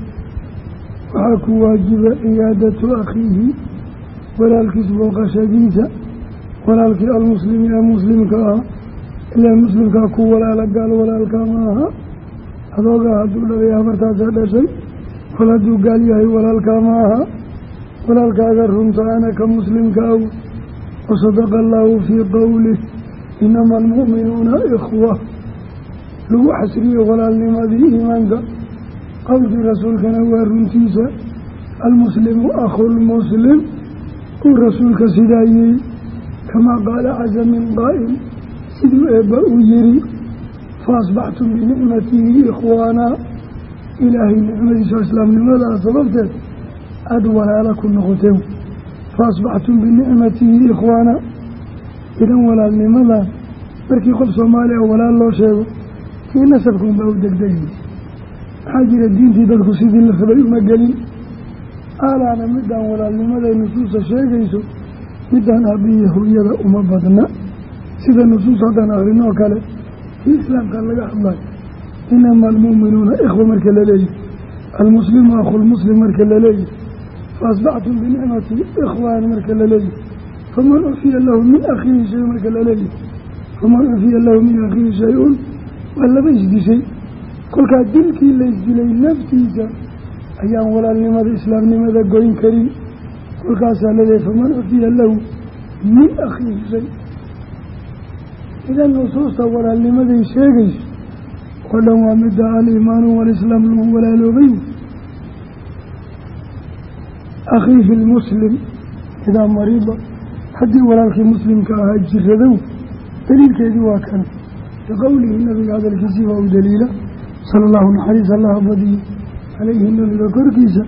waxaa ku waajiba ciyaadatu akhiihi walaalkiis booqashadiisa walaalkii almuslimi ee muslimka ah ilaa muslimkaa ku walaala gaal walaalka ma aha adoogaa hadduu dhalay habartaasaa dhashay kol hadduu gaal yahay walaalkaa ma aha walaalkaaga runta ana ka muslimka aw wasadaqa allaahu fii qowlih inama almu'minuuna ikhwa. Lagu xasriye walaalnimadii iimaanka qowlkii rasuulkana waa runtiisa. Almuslimu akhulmuslim uu rasuulka sidaa yihi kamaa qaala casa min qaa'il siduu eebba uu yihi faasbaxtum binicmatihi ikhwaanaa ilaahay nicmadiisa islaamnimadaa sababteed aada walaala ku noqoteen faasbaxtum binicmatihi ikhwaanaa idan walaalnimadan markii qof soomaaliya walaal loo sheego kii nasabkuunbaa u degdegay maxaa jira diintii dadku sidii la rabay uma gelin? Aalaana midaan walaalnimaday nusuusta sheegayso midaan aabbihiyo hooyada uma badna. Sida nusuus haddaan akrinoo kale kii islaamka laga hadlayo inama almu'minuuna ikhwa marka laleeyahy almuslimu akhulmuslim marka laleeyahy faasbaxtum binicmati ikhwaan marka laleeyahy faman ufiya lahu min akhiihi shay marka laleeyahy faman ufiya lahu min akhiihi shay-un waa laba isdishay kolkaa dilkii la isdilay naftiisa ayaan walaalnimada islaamnimada goyn karin. kolkaasaa laleeyahy faman ufiya lahu min akhiihi shay. Idan nusuusta walaalnimaday sheegayso oo dhan waa midda aliimaanu walislaam lagu walaaloobay. Akhiihi lmuslim idaa mariida haddii walaalkii muslimka ahaa jiradow daliilkeedii waa kan. Biqowlihi nabiga hadalkiisii waa u daliila sala allahu naxariis allaha badiye calayhi nabiga korkiisa.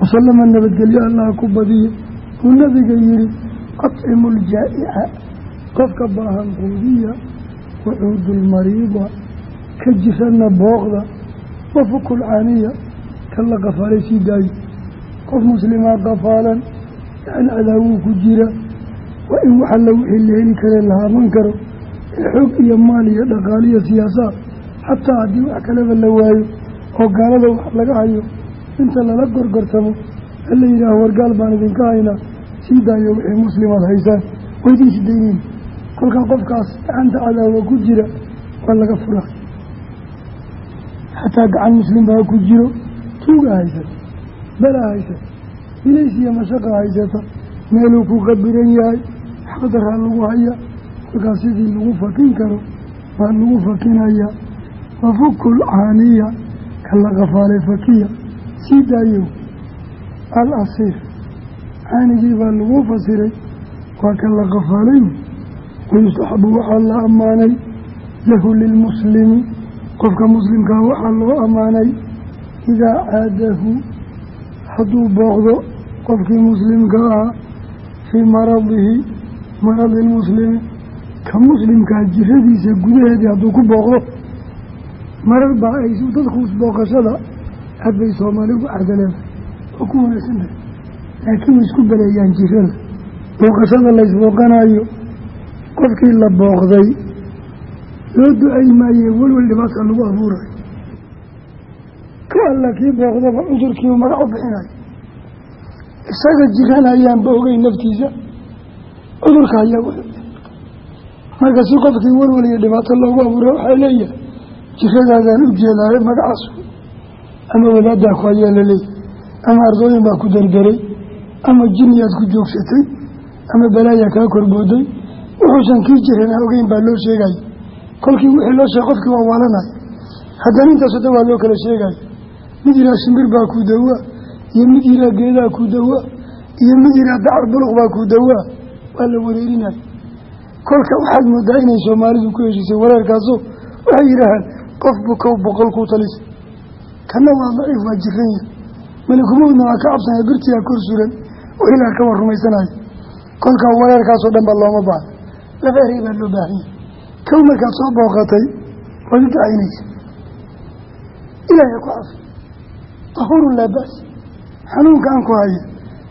Wasalama nabadgelyo allaha ku badiye uu nabiga yihi atcimu ljaa'ica qofka baahan quudiya wacuudu lmariida ka jirana booqda. Wafukul caaniya kan la qafaalay sii daayo qof muslimaa qafaalan yani cadaawuu ku jira. Waa in wax alla wixii la heli kare la haman karo xoog iyo maal iyo dhaqaal iyo xataa haddii wax kaleba la waayo oo gaalada wax laga hayo inta lala gorgortamo hala yidhaaho wargaal baan idinka haynaa sii daayo wixii muslimaad haysaan. Weydiisi dayniin kolkaa qofkaas gacanta cadaawa ku jira waa laga furaa xataa gacan muslim baa ku jiro tuuga haysata balaa haysata bilays iyo mashaqa haysata meeluu ku qabiran yahay xaqdaraa lagu haya kolkaas sidii lagu fakin karo baa lagu fakinayaa wafukul caaniya ka la qafaalay fakiya sii daayo al asiir caanigii baa lagu fasiray waa ka la qafaalay wayustaxabu waxaa la ammaanay lahu lilmuslimi qofka muslimkaa waxaa loo ammaanay idaa caadahu hadduu booqdo qofkii muslimka ah fii maradihi maradi ka muslimkaa jiradiisa gudaheedii hadduu ku booqdo marar baa ay dadku booqashada aad bay soomaaligu cadaleeda oo ku wanaagsan tahay. Laakiin way isku baleeyaan jirada booqashada laysbooqanayo qofkii la booqday loo ducay maaye welwel dhibaata lagu abuurayo ka alla kii booqdaba cudurkiiu magac u bixinayo isaga jiran ayaanba ogeyn naftiisa cudurka ayaa marka si qofkii welwel iyo dhibaato loogu abuura waxaa leeyahay jiradaadaan u jeedaayo magacaas. Ama wadaaddaa ku ayaa la leeyahy ama ardooyin baa ku dardaray ama jiniyaad ku joogsatay ama balaayaa kaa korbooday. Wuxuusan kii jiran ogeyn baa loo sheegaya kolkii wixii loo sheeg qofkii waa waalanaya haddana intaasoo dhan loo kala sheegaya mid yiraa shimbir baa ku dawaa iyo mid yiraa geedaa ku dawaa iyo mid yiraa dacar buluq baa ku dawaa. Waa la wareerinaya kolka waxaad moodaa inay soomaalidu ku heshiisay wareerkaaso waxay yidhaahaan qof bukow boqol kuu talisa kana waa daciif waa jiran yahay malikumoodna waa ka cabsanaya birtigaa kor suran oo ilaa ka war rumaysanaya kolkaa wareerkaasoo dhan ba looma baahna. Laba erey baa loo baahan yahay. Kow markaad soo booqatay waad u ducaynaysa ilaahay ku cafi tahuurun laa ba's xanuunkaan ku haya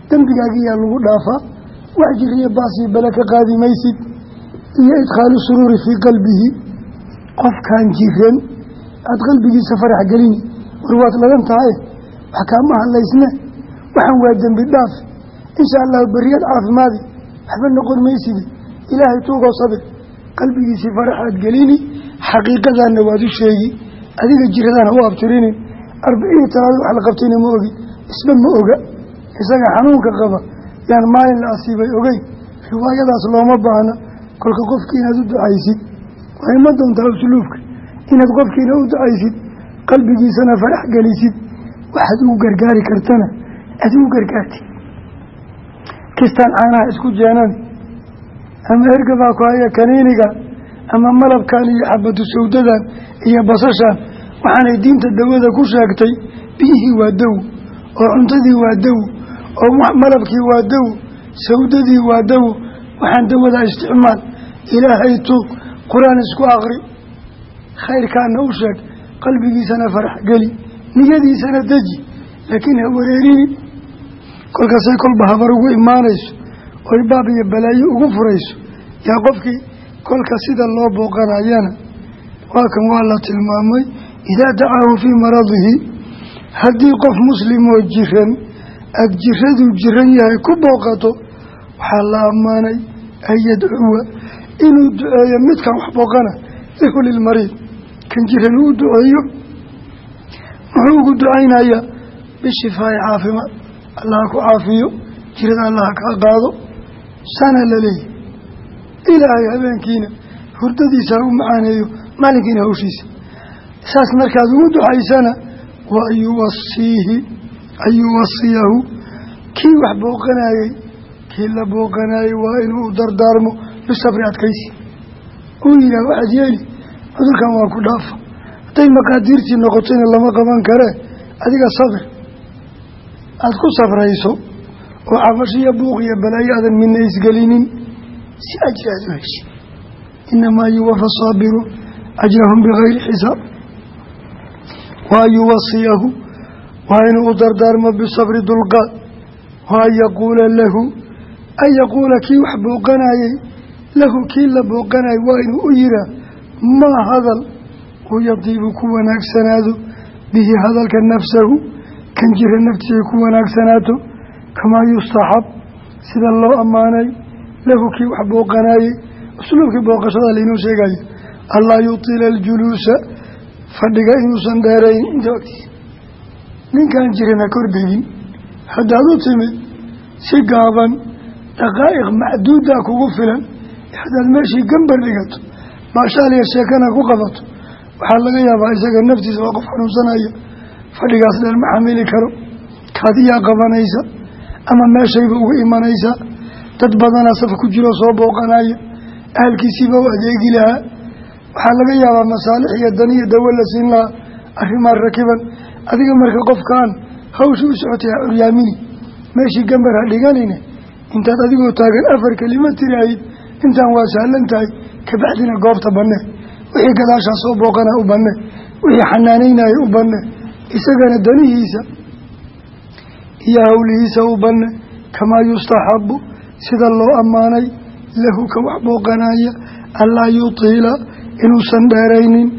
dembigaagiyaa lagu dhaafaa wax jiriyo baasii bale ka qaadi maysid. Iyo idkhaalu suruuri qalbihi. Qofkaan jiran aada qalbigiisa farax gelini war waad ladan tahay wax kaama hadlaysne waxaan waa dembi dhaaf. Insha allahu beriyad caafimaadi waxba noqon mayside ilaahay tuugoo sabir qalbigiisii faraxaad gelini xaqiiqadaanna waad u sheegi adiga jiradana u abtirinin arbiciyo talaado wax la qabtayna ma ogin isba ma oga. Isaga xanuunka qaba yaan maalin la asiibay ogeyn riwaayadaas looma baahna kolka qofkii inaad u ducaysid waa ima doontaa usluubka inaad qofkiina u ducaysid qalbigiisana farax gelisid waxaad ugu gargaari kartana aad ugu gargaartid. Kistaan caanaha isku jeenan ama hergabaa ku haya kaniiniga ama malabkan iyo xabadu sawdadan iyo basashan waxaanay diinta dawada ku sheegtay biyihii waa daw oo cuntadii waa daw oo malabkii waa daw sawdadii waa daw. Waxaan dawada isticmaal ilaahay tuug qur'aan isku akri khayrkaana u sheeg qalbigiisana farax geli niyadiisana deji laakiin ha wareerini kolkaasay kolba habar ugu imaanayso oy baab iyo balaayo ugu furayso yaa qofkii kolka sida loo booqanayana? Waa kan waa la tilmaamay idaa dacaahu fii maradihi. Haddii qof muslimoo jiran ag jiraduu jiran yahay ku booqato waxaa la ammaanay an inuu duceeyo midkan wax booqana lahu kan jiran uu duceeyo muxuu ugu ducaynayaa? Bishifaa'i caafimaad. Allaha ku caafiyo jirada allaha kaa qaado. Sana la leeyahy ilaahay habeenkiina hurdadiisa ha u macaaneeyo maalinkiina hawshiisa. Saas markaad ugu ducaysana wa an yuwasiihi an yuwasiyahu kii wax booqanayey kii la booqanayey waa inuu u dardaarmo bisabri adkaysi. Uu cudurkan waa ku dhaafa hadday maqaadiirtii noqotayna lama qaban karee adiga sabir. Aada ku sabrayso oo cabashiyo buuq iyo balaayo aadan midna isgelinin si ajri aad u heshi inamaa yuwafa saabiruun ajrahum bigayri xisaab. Wa an yuwasiyahu waa inuu u dardaarmo bisabri dulqaad. Wa an yaquula lahu an yaquula kii wax booqanayey lahu kii la booqanayo waa inuu u yiraa maa hadal uu yadiibu ku wanaagsanaado bihi hadalka nafsahu kan jira naftiisa ku wanaagsanaato. Kamaa yustaxab sida loo ammaanay lahu kii wax booqanaayey usluubkii booqashada laynoo sheegaya allaa yutiila aljuluusa fadhiga inuusan dheerayn inta agtiisa ninkaan jirana kordhegin haddaad u timid si gaaban daqaa'iq macduudaa kugu filan haddaad meeshii gambar dhigato baashaaliya sheekana ku qabato. Waxaa laga yaabaa isaga naftiisa waa qof xanuunsanaya fadhigaas dheer ma xamili karo. Kaadiyaa qabanaysa ama meeshayba uga imanaysa. Dad badanaa saf ku jiroo soo booqanaya ahalkiisiiba u adeegi lahaa. Waxaa laga yaabaa masaalix iyo daniyo dawo la siin lahaa. Arrimaa rakiban. Adiga marka qofkaan hawsha u socotay ha curyaamini meeshii gambar ha dhiganayne intaad adigoo taagan afar kelima tiraahid intaan waa sahlan tahay kabacdina goobta banne wixii gadaashaa soo booqana u banne wixii xanaanaynaya u banne isagana danihiisa iyo howlihiisa u banne kamaa yustaxabu sida loo ammaanay lahu ka wax booqanaya allaa yutiila inuusan dheeraynin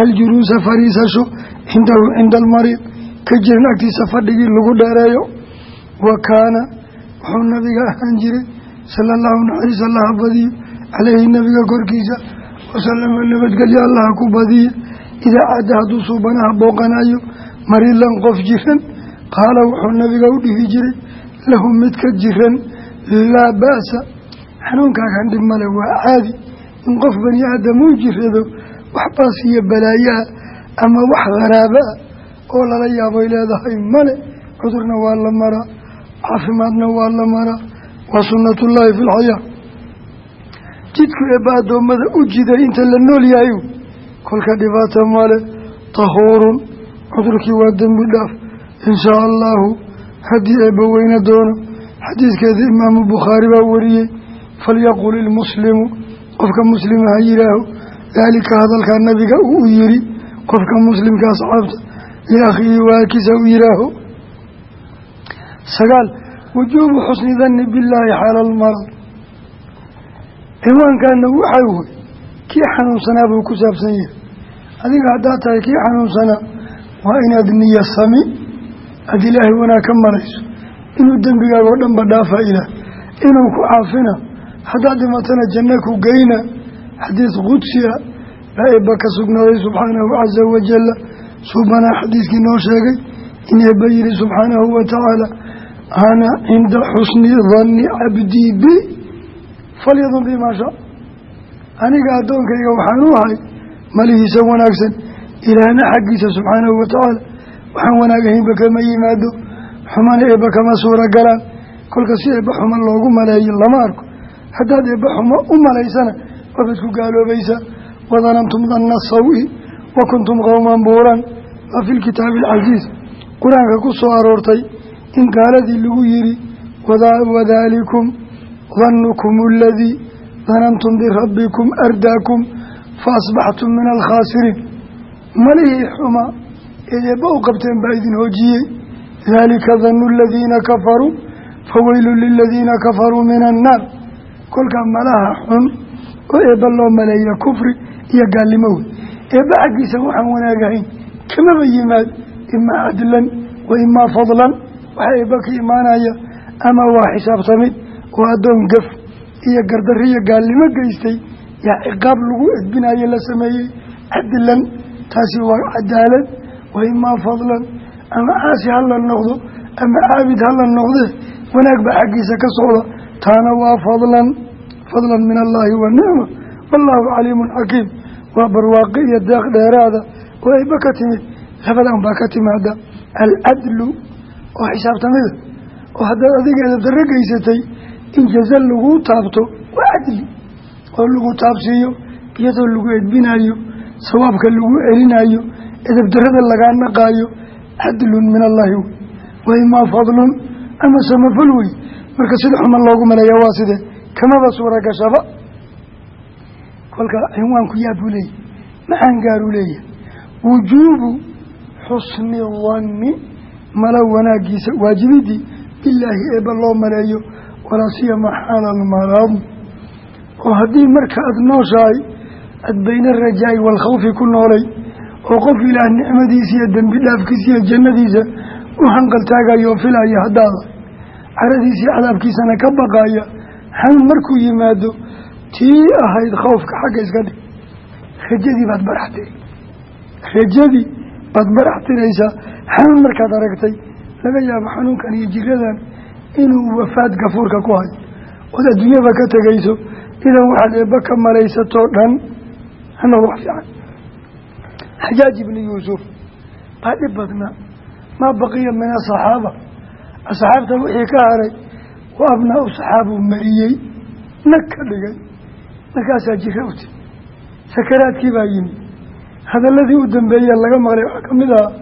aljuluusa fariisasho cindahu cinda almariid ka jiran agtiisa fadhigii lagu dheereeyo. Wa kaana wuxuu nabiga ahaan jiray sala allahu naxariis allaha caleyhi nabiga korkiisa wasalama nabadgelyo allaha ku badiya idaa cadda hadduu suubanaha booqanayo mariilan qof jiran qaala wuxuu nabiga u dhihi jiray lahu mid ka jiran laa ba'sa xanuunkaakan dhib male waa caadi in qof bani aadam uu jirado wax baas iyo balaayaa ama wax kharaaba ah oo lala yaaboy leedahay male cudurna waa la maraa caafimaadna waa la maraa waa sunnatullaahi fi jidku eebba addoommada u jiday inta la nool yahay kolka dhibaato male tahuurun cudurkii waa dembi dhaaf inshaa allaahu haddii eebba weyne doono xadiidkeeda imaamu bukhaari baa wariyey falyaqul ilmuslimu qofka muslima ha yihaaho daalika hadalkaa nabiga uu yiri qofka muslimka asxaabta liakhiihi waakisa u yihaaho sagaal wujuubu xusni danni billaahi xaala almarad ciwaankaana waxay wey kii xanuunsanaa buu ku saabsan yahay. Adiga haddaad tahay kii xanuunsanaa waa inaad niya sami aada ilaahay wanaag ka marayso. Inuu dembigaaga oo dhanba dhaafa ilaah inuu ku caafina haddaad dhimatana janno ku geyna xadiis qudsi a baa eebba ka sugnaaday subxaanahu casa wajalla suubanaa xadiiskii noo sheegay in eebba yihi subxaanahu wa ana cinda xusni danni cabdii falyadun bi maa shaa aniga addoonkayga waxaan u ahay malihiisa wanaagsan ilaahna xaggiisa subxaanahu wa tacaala waxaan wanaagahaynba kama yimaado xumana eebba kama suura galaan kolka si eebba xuman loogu maleeyo lama arko. Haddaad eebba xumo u malaysana waabad ku gaaloobaysaa wadanantum danna sawi wa kuntum qowman buuran. Waa fi lkitaabi alcasiis qur'aanka ku soo aroortay in gaaladii lagu yidhi wadaalikum danukum aladii danantum birabbikum ardaakum fa asbaxtum min alkhaasiriin malihii xumaa eed eebba u qabteen baa idin hoojiyey daalika danu aladiina kafaruu faweylun liladiina kafaruu min annaar kolkaa malaha xun oo eebba loo maleeya kufri iyo gaalnimo wey eebba xaggiisa waxaan wanaagahayn kamaba yimaad imaa cadlan wa imaa fadlan waxaa eebba ka imaanaya ama waa xisaabtamid oo addoon gaf iyo gardariyo gaalnimo geystay yaa ciqaab lagu edbinayo la sameeyey cadlan. Taasi waa cadaalad wa imaa fadlan ama caasi ha la noqdo ama caabid ha la noqde wanaag baa xaggiisa ka socda. Taana waa fadlan fadlan min allaahi wa nicma wallaahu caliimun xakiim. Waa barwaaqi iyo deeq dheeraada. Oo ayba ka timid labadan baa ka timaada alcadlu oo xisaabtamida oo haddaad adiga edabdarro geysatay in jaza laguu taabto waa cadli oo lagu taabsiiyo iyadoo lagu edbinayo sawaabka lagu celinayo edabdarrada lagaa naqaayo cadlun min allaahi wey wa imaa fadlun ama samafal wey. Marka sida xuman loogu maleeya waa sidee kamaba suura gashaba kolka cinwaanku yaa buu leeyahy maxaan gaaruu leeyahay? Wujuubu xusni danni malo wanaagiisa waajibidii bilaahi eebba loo maleeyo walaa siyama xaala almaraad oo haddii marka aada nooshahay aada bayna arajaa'i waalkhawfi ku noolay oo qof ilaah nicmadiisa iyo dembi dhaafkiisa iyo jannadiisa u hanqaltaagaya oo filaya haddaada caradiisa iyo cadaabkiisana ka baqaaya xanuun markuu yimaado tii ahayd khawfka xagga iska dhig. Rajadii baad barax tiri rajadii baad barax tiraysaa xanuun markaad aragtay laga yaabo xanuunkan iyo jiradan inuu wafaad gafuurka ku hayo. Ood adduunyaba ka tegayso idan waxaad eebba ka malaysatoo dhan hanood wax fiican. Xajaaj ibni yuusuf baa dhib badnaa maa baqiya min asaxaaba. Asxaabta wixii ka haray wa abnaa-u saxaabuu mariyey nag ka dhigay. Markaasaa jira uti sakaraadkii baa yimi. Hadalladii u dambeeya laga maqlay waxaa ka mid ahaa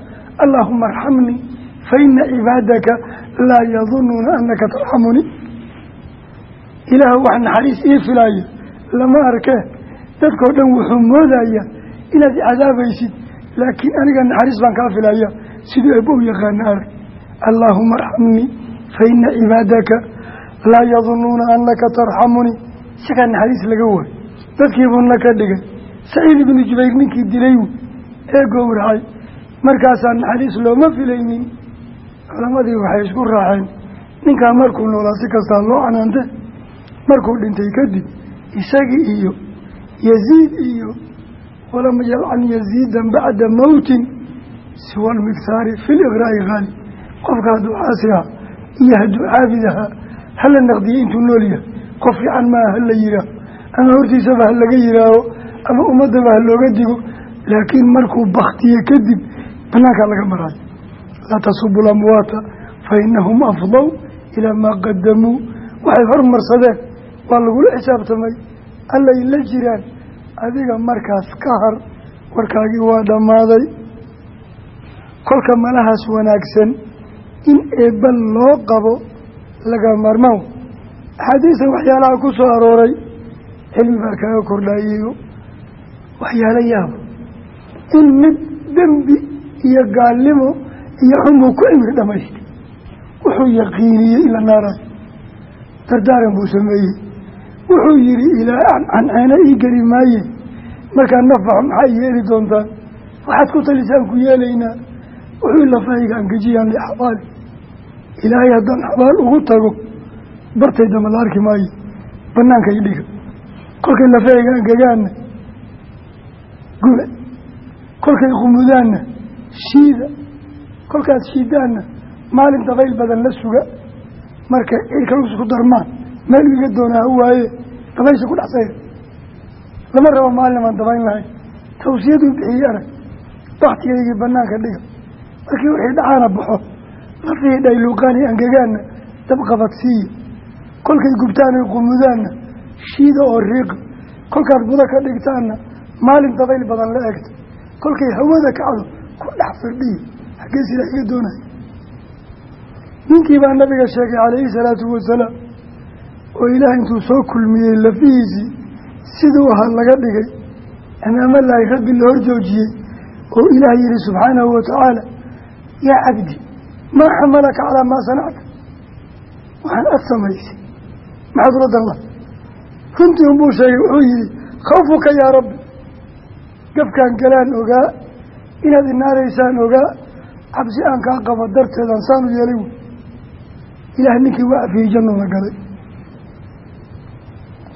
allaahuma arxamnii fa ina cibaadaka laa yadunuuna anaka tarxamunii ilaah wax naxariis ii filaayo. Lama arkee dadkao dhan wuxuu moodayaa inaad cadaabaysid laakiin aniga naxariis baan kaa filaya siduu eebba u yaqaana allaahuma arxamnii fa ina cibaadaka laa yadunuuna anaka tarxamunii isagaa naxariis laga waayo dadkiibuuna ka dhigay. Saciid ibnu jubayr ninkii dilay ee gowracay markaasaa naxariis looma filaynin culamadii waxay isku raaceen. Ninkaa markuu noolaa si kastaa loo canaante markuu dhintay kadib isagii iyo yaziid iyo walam yalcan yaziidan bacda mowtin siwa almighaari fi liqraa'i haali qofka hadduu caasi aha iyo hadduu caabid ahaa hala naqdiyey intuu nool yahay. Qof fiican maaha hala yihaaho ama hortiisaba ha laga yihaaho ama ummadaba ha looga digo laakiin markuu baktiye kadib banaankaa laga maraayo laa tasubu lamwaata fa inahum afdow ilaa maa qadamuu waxay hormarsadeen waa lagula xisaabtamay allay la jiraan adiga markaas ka har warkaagii waa dhammaaday. Kolka malahaas wanaagsan in eebba loo qabo laga maarmaan. Axaadiista waxyaalaha ku soo arooray cilmi baa kaga kordhayiyo waxyaalo yaaba in mid dembi iyo gaalnimo iyo xunbuu ku cimri dhamaystay. Wuxuu yaqiiniyey ila naarayo dardaaran buu sameeyey. Wuxuu yidhi ilaa canceena ii geli maaye. Markaa nafaxo maxaa yeeli doontaan waxaad ku talisaan ku yeelaynaa wuxuu lafahayga angejiyaan lixabaali ilaahay haddaan xabaal ugu tago bartay dama la arki maayo banaanka dhiga. Kolkay lafahayga angegaanna gube kolkay qumudaanna shiida kolkaad shiidaanna maalin dabayl badan la suga. Markay cirka isku darmaan meel iga doonaa ha waaye dabaysha ku dhex sayr lama rabo maalin aan dabayn lahayn tawsiyaduu bixiyey arag baktigaygii banaanka dhiga. Markii wixii dhacaana baxo lafihii dhayluuqaani angegaanna dabqabadsiiya kolkay gubtaanay qumudaanna shiida oo riiqa kolkaad budo ka dhigtaanna maalin dabayl badan la egto kolkay hawada kacdo ku dhex firdhiya xaggees ilaah iga doonaya ninkii baa nabiga sheegay calayhi salaatu wasalaam oo ilaah intuu soo kulmiyey lafihiisii siduu ahaa laga dhigay amaamallaahi rabbi la hor joojiyey oo ilaah yihi subxaanahu watacaala yaa cabdi maa xamalaka calaa maa sanacta? Waxaan ad samaysay maxaad ula dan lahay runtii unbuu sheegay wuxuu yihi khawfuka yaa rabbi gafkaan galaan ogaa inaad inaaraysaan ogaa cabsi aan kaa qabo darteedaan saanu yeelay wey ilaah ninkii waa afiyey jannuna galay.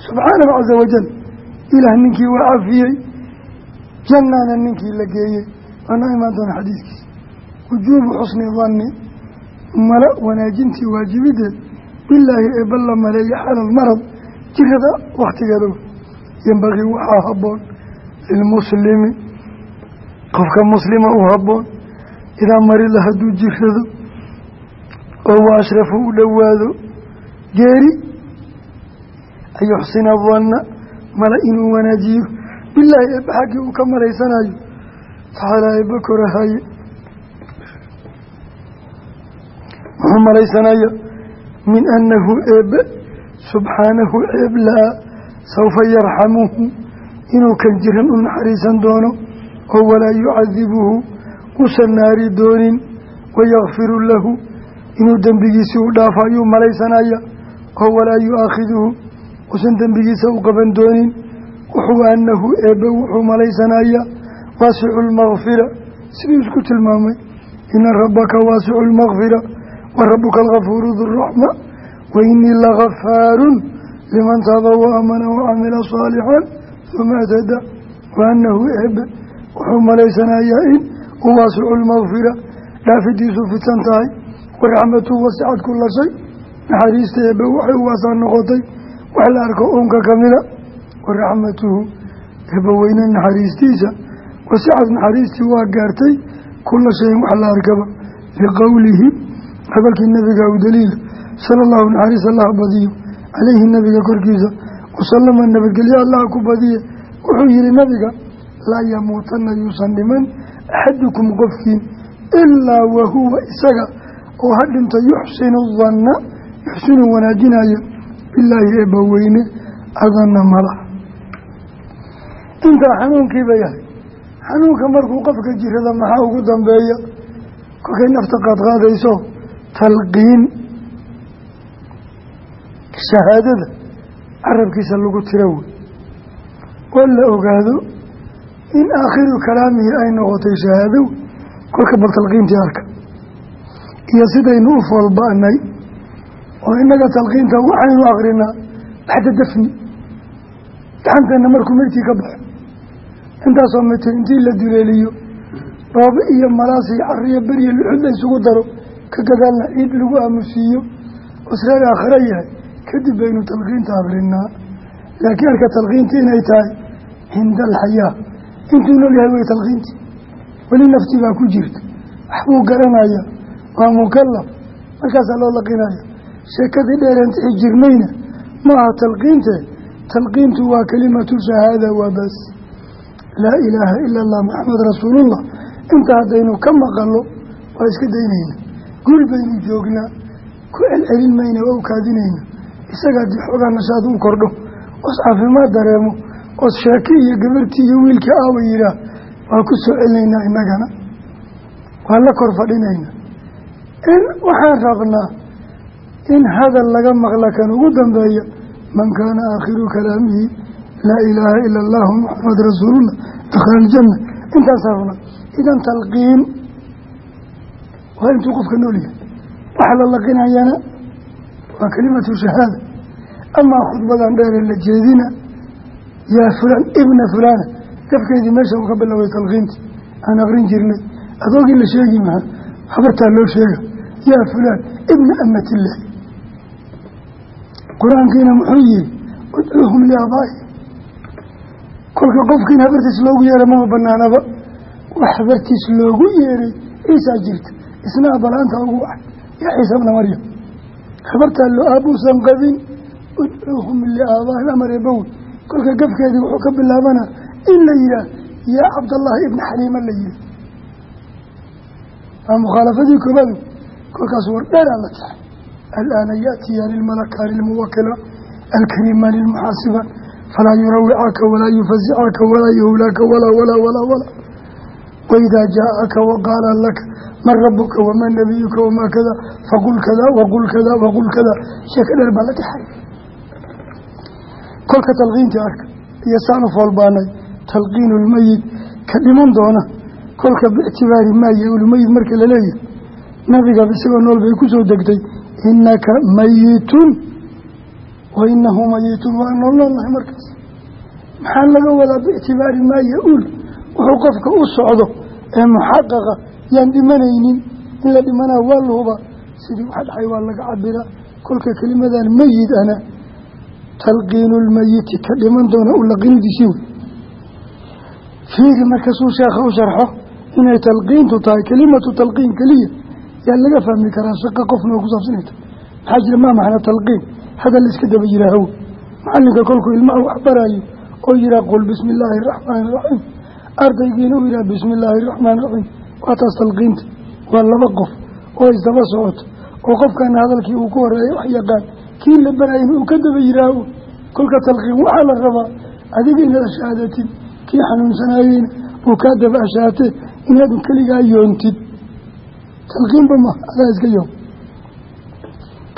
Subxaanahu casa wajal ilaah ninkii waa cafiyey jannaana ninkii la geeyey. Waanoo imaan doona xadiiskiisa. Wujuubu xusni danni mala wanaajintii waajibideed bilaahi eebba la maleeya xala almarad jirada wakhtigeeda yembaqii waxaa habboon lilmuslimi qofka muslima u habboon idaa marida hadduu jirado oo wa ashrafu u dhowaado geeri an yuxsina danna mala inuu wanaajiyo. Bilaahi eebba xaggii uu ka malaysanayo taxaalaa eebba korahaye muxuu malaysanaya min annahu eebbe subxaanahu ceeblaa sawfa yarxamuhu. Inuu kan jiran u naxariisan doono oo walaa yucadibuhu usan naari doonin wayakfiru lahu inuu dembigiisii u dhaafo ayuu malaysanaya oo walaa yu-aakhiduhu uusan dembigiisa u qaban doonin wuxuu annahu eebbe wuxuu malaysanayaa waasicu lmakfira siduu isku tilmaamay ina rabbaka waasicu lmakfira wa rabuka algafuuru duraxma wa inii lagafaarun liman taaba wa aamana wacamila saalixan uma atada wa annahu eebbe wuxuu malaysanayaa in u waasicu lmakfira dhaafidiisu fidsan tahay waraxmatuhu wasicad kula shay. Naxariista eebbe waxay u waasaan noqotay wax la arko uunka ka mida waraxmatuhu eebba weyne naxariistiisa wasicad naxariistii waa gaartay kula shayin wax la arkaba liqowlihi hadalkii nabiga u daliila sala allahu naxariis allah badiyo caleyhi nabiga korkiisa wasalama nabadgelyo allah ku badiye. Wuxuu yihi nabiga laa yamuutana yuusan dhiman axadukum qofkiin ilaa wahuwa isaga oo ha dhinto yuxsinu danna yuxsinu wanaajinaya bilaahi eebbaweyne adanna mala intaa xanuunkiiba yahay xanuunka markuu qofka jirada maxaa ugu dambeeya kolkay nafta qaadqaadayso talqiin shahaadada carabkiisa lagu tiro wey oo la ogaado in aakhiru kalaamihi ay noqotay shahaado kolka bal talqiintii arka iyo sidaynu u foolba-nay oo innaga talqiinta waxaynu akrinaa baxda dafni. Gaxanteenna markuu meydkii ka baxo. Intaasoo mitir intii la duleeliyo dhoobe iyo malaas iyo cariyo beriyo luxud la isugu daro ka gadaalna ciid lagu aamusiiyo osreer aakhira yahay kadib baynu talqiinta akrinaa laakiin arka talqiinta inay tahay cinda alxayaa intuu nool yahay way talqiintii weli nafti baa ku jirta. Waxbuu garanaya waa mukalaf markaasaa loo laqinaya sheekadii dheereen tixi jirnayna ma aha talqiinte? Talqiintu waa kelimatu shahaada waa bas. Laa ilaaha ila allah maxamed rasuulullah. Inta haddaynu ka maqalo waa iska daynayna. Guri baynu joognaa ku celcelin mayna waa u kaadinayna. Isagaa dii xoogaa nashaad u kordho oos caafimaad dareemo oos sheeki iyo gabartii iyo wiilkii aawa yihaah waa ku soo celinaynaa innagana waa la kor fadhinayna in waxaan rabnaa in hadal laga maqla kan ugu dambeeya man kaana aakhiru kalaamihi laa ilaaha ila allahu muxamed rasuulullah dakhala aljanna. Intaasaan rabnaa idan talqiin waa intuu qofka nool yahay. Waxa la laqinayana waa kelimatu shahaada. Amaa khudbadan dheere la jeedina yaa fulaan ibna fulaana gafkeedii meesha uu ka biloway talqiintii aan aqrin jirnay. Adoogii la sheegi maha habartaa loo sheega. Yaa fulaan ibna amatilaahi qur'aankiina muxuu yihi udcuuhum liaabaa'i kolka qofkiin habartiis loogu yeeray mama banaanaba wax habartiis loogu yeeray ciisaa jirta. Isna abalaanta ugu waxa yaa ciisa bna maryam habartaa loo aabuusan qabin udcuuhum liaabaahi amar eebowi kolka gafkeedii wuxuu ka bilaabanaa in la yihaah yaa cabdallaahi ibna xaliima la yihi waa mukhaalafadii koobaadu kolkaas war dheeraa la tahay alaana yaatiyaani lmalakaani lmuwakila alkarimaani lmuxaasiba falaa yurawicaka walaa yufasicaka walaa yuhlaaka walaa walaa walaa walaa. Waidaa jaaaka waqaala laka man rabuka waman nabiyuka wamaa kada faqul kada waqul kada waqul kada sheeka dheer baa la taxay kolka talqiintii arka iyo saanu foolbaanay talqiinu ka dhiman doona kolka biictibaari maa yaulmeyit marka la leeyahay nabiga isagoo nool bay ku soo degtay inaka mayitun wa inahu mayitun waa nool noolnahay markaas. Maxaa laga wadaa biictibaari maa ya-uul wuxuu qofka u socdo ee muxaqaqa yaan dhimanaynin in la dhimanaa waa la sidii waxa dhacay waa laga cabiraa kolka kelimadan meyid ana talqiinu lmeyiti ka dhiman doona u laqinidiisii wey fiiri markaasuu sheekha u sharxo inay talqiintu tahay kelimatu talqiin keliya yaa laga fahmi karaa shaqo qofna oo ku saabsanayta. Maxaa jira maa macna talqiin? Hadal iska daba yihaahow macalinka kolkuu ilmaha wax baraayo oo yihaah qul bismi illaahi araxmaani iraxiim ardaygiina uu yihaah bismi illaahi araxmaani iraxiim waa taas talqiinta. Waa laba qof oo isdaba socoto oo qofkana hadalkii uu ku horeeyay wax yaqaan kii la baraayin uu ka daba yihaaho kolka talqiin waxaa la rabaa adiga inaad ashaadatid kii xanuunsanayeyna uu kaa daba ashaatee inaad keligaa yoontid. Talqiinba ma adaa iska yoom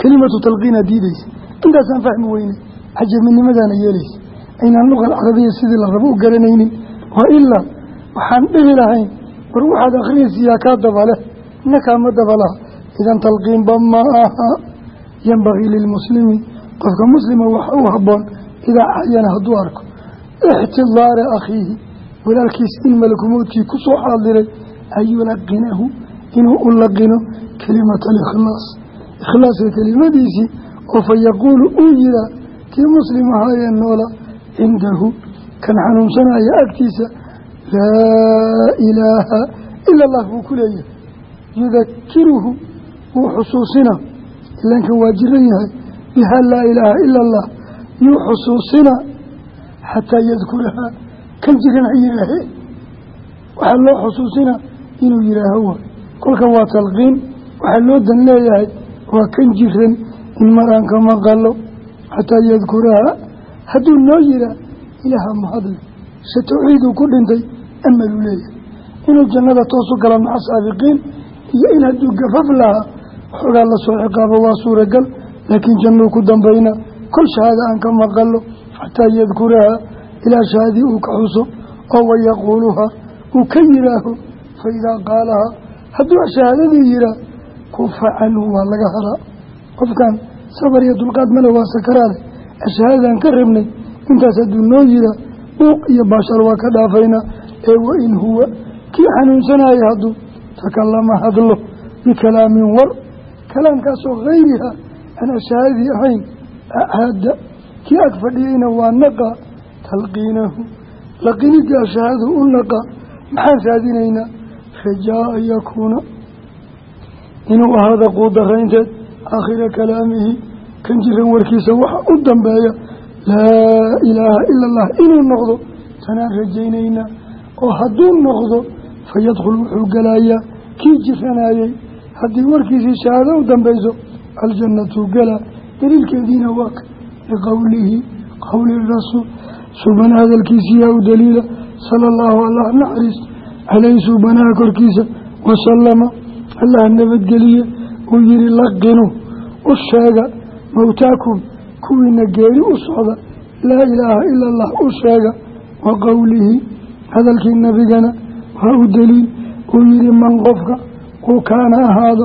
kelimatu talqiinaa diideysa intaasaan fahmi weynay cajaminimadaana yeelaysa. Aynaan luqa alcarabiya sidii la rabo u garanaynin. Wa ilaa waxaan dhihi lahayn war waxaad akhriyaysiyaa kaa dabale nakaama dabalaha idan talqiinba ma yanbagii lilmuslimi. Qofka muslima waxa u habboon idaa cayana hadduu arko ixtidaara akhiihi walaalkiis in malakumowdkii ku soo xaadiray an yulaqinahu inuu u laqino kelimata alikhlaas ikhlaaska kelimadiisii oo fa yaquulu uu yihaa kii muslim ahaayee noola cindahu kan xanuunsanaya agtiisa laa ilaaha ila allah buu ku leeyahay. Wuu xusuusina ilankan waa jiran yahay biha laa ilaaha ila allah yuu xusuusina xataa yadkurahaa kan jiran ha yihaahe waxaa loo xusuusina inuu yihaaho wa kolkan waa talqiin waxaa loo dan leeyahay waa kan jiran in maraan ka maqalo xataa yadkurahaa. Hadduu noo yihaa ilaaha mahadle se tawxiiduu ku dhintay amaluu leeyahay. Inuu jannada toosu galo maca saabiqiin iyo in hadduu gafaf lahaa waxoogaa la soo ciqaabo waa suuragal laakiin jannuu ku dambayna. Kol shahaada aan ka maqalo xataa yadkurahaa ilaa shahaadii uu ka xuso oo wayaquuluhaa uu ka yihaaho fa idaa qaalahaa. Hadduu shahaadadii yihaa kufa canhu waa laga haraa. Qofkan sabar iyo dulqaad male waa sakaraade ashahaadaan ka rabnay intaas hadduu noo yihaa buuq iyo baashar waa ka dhaafaynaa ee wain huwa kii xanuunsanaya hadduu takallama hadlo bikalaamin war kalaamkaasoo hayriha aan ashahaadii ahayn acaada kii ag fadhiyeyna waa naqa talqiinahu laqinidii ashahaadu u naqa maxaan raadinaynaa rajaa an yakuuna. Inuu ahaada quudaraynteed aakhira kalaamihi kan jiran warkiisa waxa u dambeeya laa ilaaha ila allah inuu noqdo tanaan rajaynaynaa oo hadduu noqdo fa yadkhul wuxuu galayaa kii jiranayey haddii warkiisii shahaado u dambeyso aljannatu gala. Daliilkeediina waa ka liqowlihi qowli rasuul. Suubana hadalkiisiyaa u daliila sala allahu allah naxariis. Caleyhi suubanaha korkiisa wasalama allah nabadgeliye uu yihi laqinu u sheega mowtaakum kuwiina geeri u socda laa ilaaha ila allah u sheega. Wa qowlihi hadalkii nabigana waa u daliil. Uu yihi man qofka uu kaana ahaado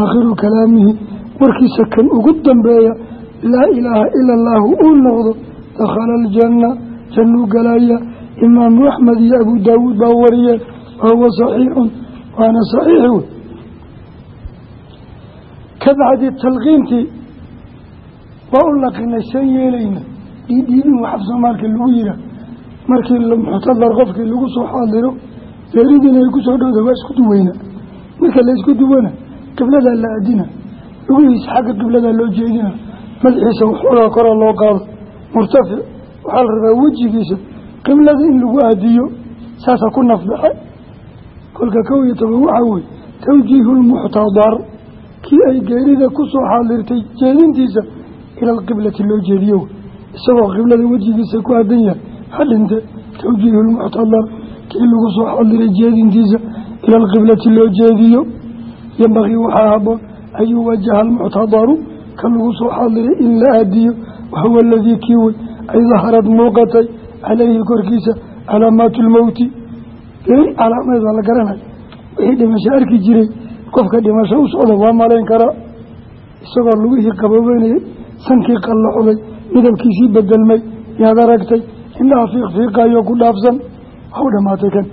aakhiru kalaamihi. Warkiisa kan ugu dambeeya laa ilaaha ila allaahu uu noqdo dakhala aljanna jannuu galaya imaamu axmed iyo abu daawuud baa wariyeen wahuwa saxiixun waana saxiix wey ka talqiintii waa u laqinay seen yeelayna. Dhiidhiidin wax af soomaalka lagu yihaa markii muxtadar qofkii lagu soo xaadiro geeridiina ay ku soo dhowda waa isku duweyna marka la isku duwana qibladaa la adina lugihiisa xagga qibladaa loo jeedina madaxiisa waxoogaa koraa loo qaado. Murtafic waxaa la rabaa wejigiisa qiblada in lagu aadiyo saasaa ku nafbaxe kolka kow iyo toban waxaa weye tawjiihu lmuxtadar kii ay geerida ku soo xaadirtay jeedintiisa ila alqiblati loo jeediyo. Isagoo qiblada wejigiisa ku aadan yahay ha dhinte tawjiihu lmuxtadar kii lagu soo xaadiray jeedintiisa ila alqiblati loo jeediyo yambaqii waxaa haboon an yuwajaha almuctadaru ka lagu soo xaadiray in la aadiyo wahuwa aladii kii wey ay daharad muuqatay caleyhi korkiisa calaamaatu lmowti geeri calaamadeed waa la garanay wixii dhimasho arki jiray qofka dhimasho u socda waa malayn karaa isagoo lugihii qaboobeynayay sankii qalloocday midabkiisii bedelmay yaad aragtay indhaha fiiqfiiqayo ku dhaafsan kan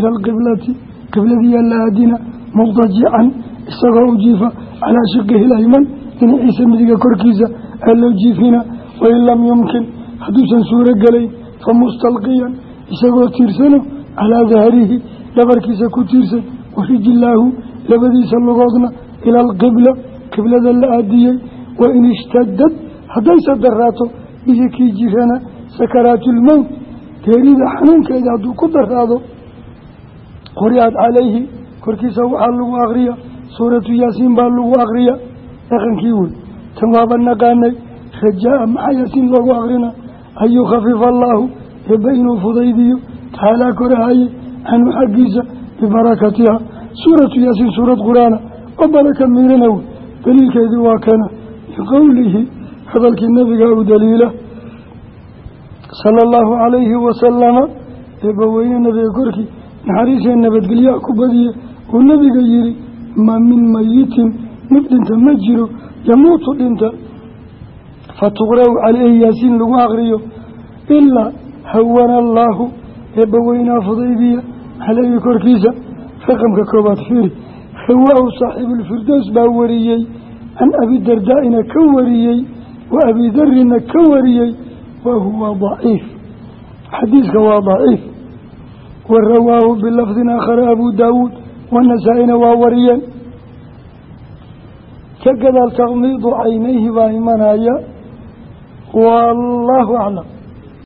ila alqiblati qibladiyaa la aadina mudajican isagoo u jiifa calaa shiqihi layman dhinaciisa midiga korkiisa aa loo jiifina wain lam yumkin hadduusan suuro gelayn fa mustalqiyan isagoo tiirsano calaa dahrihi dhabarkiisa ku tiirsan warijilaahu labadiisa lugoodna ila alqibla qiblada la aadiyey wain ishtadad haddayse daraato bihi kii jirana sakaraatulmowt geerida xanuunkeeda hadduu ku daraado quri'ad calayhi korkiisa waxaa lagu akriya suuratu yaasiin baa lagu akriya dhaqankii wey tan waaba naqaanay rajaa maxaa yaasiin loogu akrina an yukhafifa allaahu eebba inuu fudaydiyo taalaa korahaye canhu xaggiisa bibarakatiha suuratu yaasiin suurad qur'aana oo baraka miirana wey daliilkeedii waa kana liqowlihi hadalkii nabiga u daliila. Sala allahu calayhi wasalama eebbaweyne nabiga korkii naxariisee nabadgelyaa ku badiye uu nabiga yihi ma min mayitin mid dhinta ma jiro yamuutu dhinta. Fatuqra-u caleyhi yaasiin lagu aqriyo ilaa hawana allaahu eebbaweynaa fudaydiya caleyhi korkiisa. Raqamka koobaad fiiri hawaahu saaxiibulfirdows baa wariyey can abidardaa'ina ka wariyey wa abidarina ka wariyey wa huwa daciif. Xadiiska waa daciif wa rawaahu bilafdin aakhara abuu daawuud wanasaa-ina waa wariyeen ka gadaal taqmiidu caynayhi baa imanaya wallaahu aclam